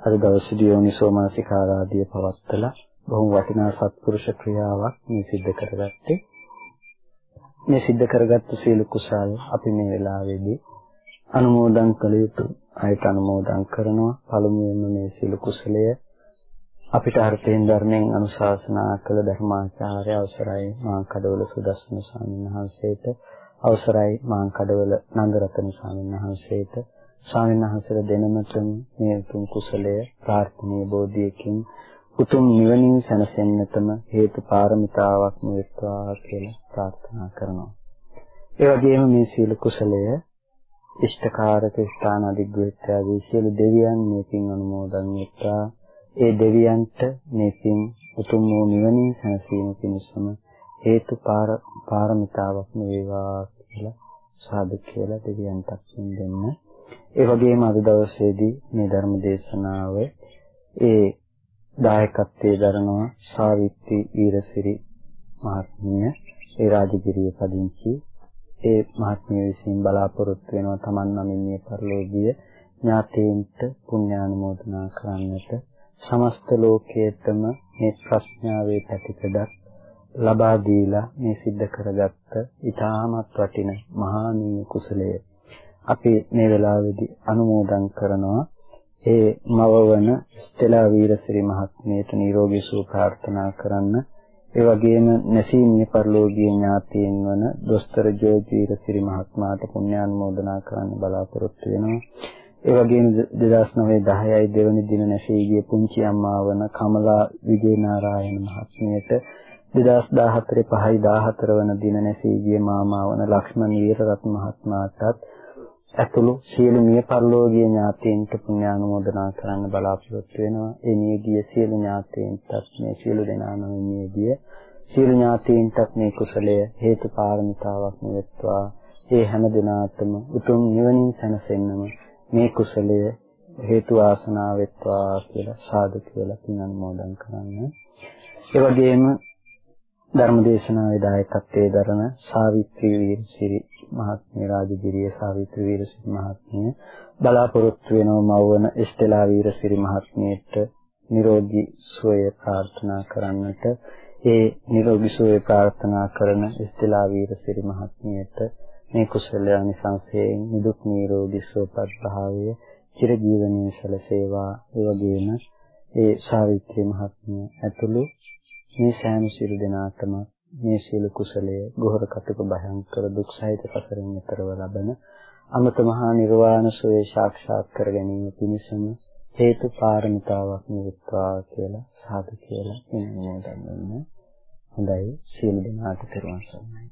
අද දවසේදී යෝනිසෝමාසිකාරාදිය පවත්තලා බොහොම වටිනා සත්පුරුෂ ක්‍රියාවක් මේ සිද්ධ කරගත්තේ. මේ සිද්ධ කරගත්තු සියලු කුසල් අපි මේ වෙලාවේදී අනුමෝදන් කළ යුතු අයට අනුමෝදන් කරනවා. පළමුවෙන්ම මේ සියලු කුසලය අපිට අර්ථයෙන් ධර්මයෙන් අනුශාසනා කළ ධර්මාචාර්ය අවසරයි මාංකඩවල සුදස්සන ස්වාමීන් වහන්සේට. අවසරයි මාංකඩවල නන්දරතන ස්වාමීන් වහන්සේට. ස්වාමීන් වහන්සේලා දෙනමතම මේ උතුම් කුසලය ප්‍රාර්ථනීය බෝධියකින් උතුම් නිවනින් සැනසෙන්නටම හේතු පාරමිතාවක්ම වෙත්වා කියලා ප්‍රාර්ථනා කරනවා. ඒ වගේම මේ සීල කුසලය ඉෂ්ඨකාරක ස්ථාන අධිග්‍රහිතය සියලු දෙවියන් මේකින් අනුමෝදන් වෙත්වා. ඒ දෙවියන්ට මේ පින් උතුම් වූ නිවනින් සැනසීම පිණිසම හේතු පාරමිතාවක්ම වේවා කියලා සාදු කියලා දෙවියන්ට පින් දෙන්න. ඒ වගේම අද දවසේදී මේ ධර්ම දේශනාව ඒ දායකත්වයේ දරනවා සාවිත්‍රි ඊරසිරි මහත්මිය. ඒ රාජගිරිය පදිංචි. ඒ මහත්මිය විසින් බලාපොරොත්තු වෙනවා Taman නමින් මේ පරිලෝකීය ඥාතීන්ට පුණ්‍යානුමෝදනා කරන්නට. සමස්ත ලෝකයේතම මේ ප්‍රඥාවේ පැතිකඩක් ලබා දීලා මේ සිද්ධ කරගත්ත ඊටාමත් වටින මහානීය කුසලය. අපි මේ වෙලාවේදී අනුමෝදන් කරනවා ඒ මවවන ස්ටෙලා වීරසිරි මහත්මියට නිරෝගී සුව ප්‍රාර්ථනා කරන්න. ඒ වගේම නැසීමේ පරිලෝකීය ඥාතීන් වන දොස්තර ජෝර්ජ් වීරසිරි මහත්මයාට පුණ්‍යානුමෝදනා කරන්න බලාපොරොත්තු වෙනවා. ඒ වගේම 2009 10යි දෙවනි දින නැසී ගිය පුංචි අම්මා වන කමලා විජේනාරායන මහත්මියට 2014 5යි 14 වන දින නැසී ගිය මාමා වන ලක්ෂ්මන් වීරරත්න මහත්මයාටත් ඇතුළු සියලු මිය පරලෝකීය ඥාතීන්ට පුණ්‍යානුමෝදනා කරන්න බලාපොරොත්තු වෙනවා. ඒ නියගිය සියලු ඥාතීන්ටත් මේ සියලු දෙනාම නියගිය සියලු ඥාතීන්ටත් මේ කුසලය හේතු පාරමිතාවක් නෙවෙත්වා. ඒ හැම දිනාතම උතුම් නිවනින් සැනසෙන්නම මේ කුසලය හේතු ආසනාව වෙත්වා කියලා සාදු කියලා පින් අනුමෝදන් කරන්න. ඒ වගේම ධර්මදේශනාවේ දායකත්වයේ දරන සාවිත්‍රී වීරසිරි මහත්මිය රාජගිරිය සාවිත්‍රී වීරසිරි මහත්මිය බලාපොරොත්තු වෙනව මවවන එස්තෙලා වීරසිරි මහත්මියට නිරෝගී සුවය ප්‍රාර්ථනා කරන්නට ඒ නිරෝගී සුවය ප්‍රාර්ථනා කරන එස්තෙලා වීරසිරි මහත්මියට මේ කුසල අනිසංසයෙන් නිදුක් නිරෝගී සුවපත් භාවය චිර ජීවනයේ සැලසේවා. ඒ වගේම ඒ සාවිත්‍රී මහත්මිය ඇතුළු මේ සෑම සියලු දෙනාටම මේ සියලු කුසලය ගොහර කටක භයංකර දුක් සහිත සසරින් එතරව ලබන අමත මහා නිර්වාණ සෝය සාක්ෂාත් කර ගැනීම පිණිසම හේතු පාරමිතාවක් නිවිත්වා කියලා සාදු කියලා ඉන්නේ දැන් හොඳයි. සියලු දෙනාට පෙරවන් සරණයි.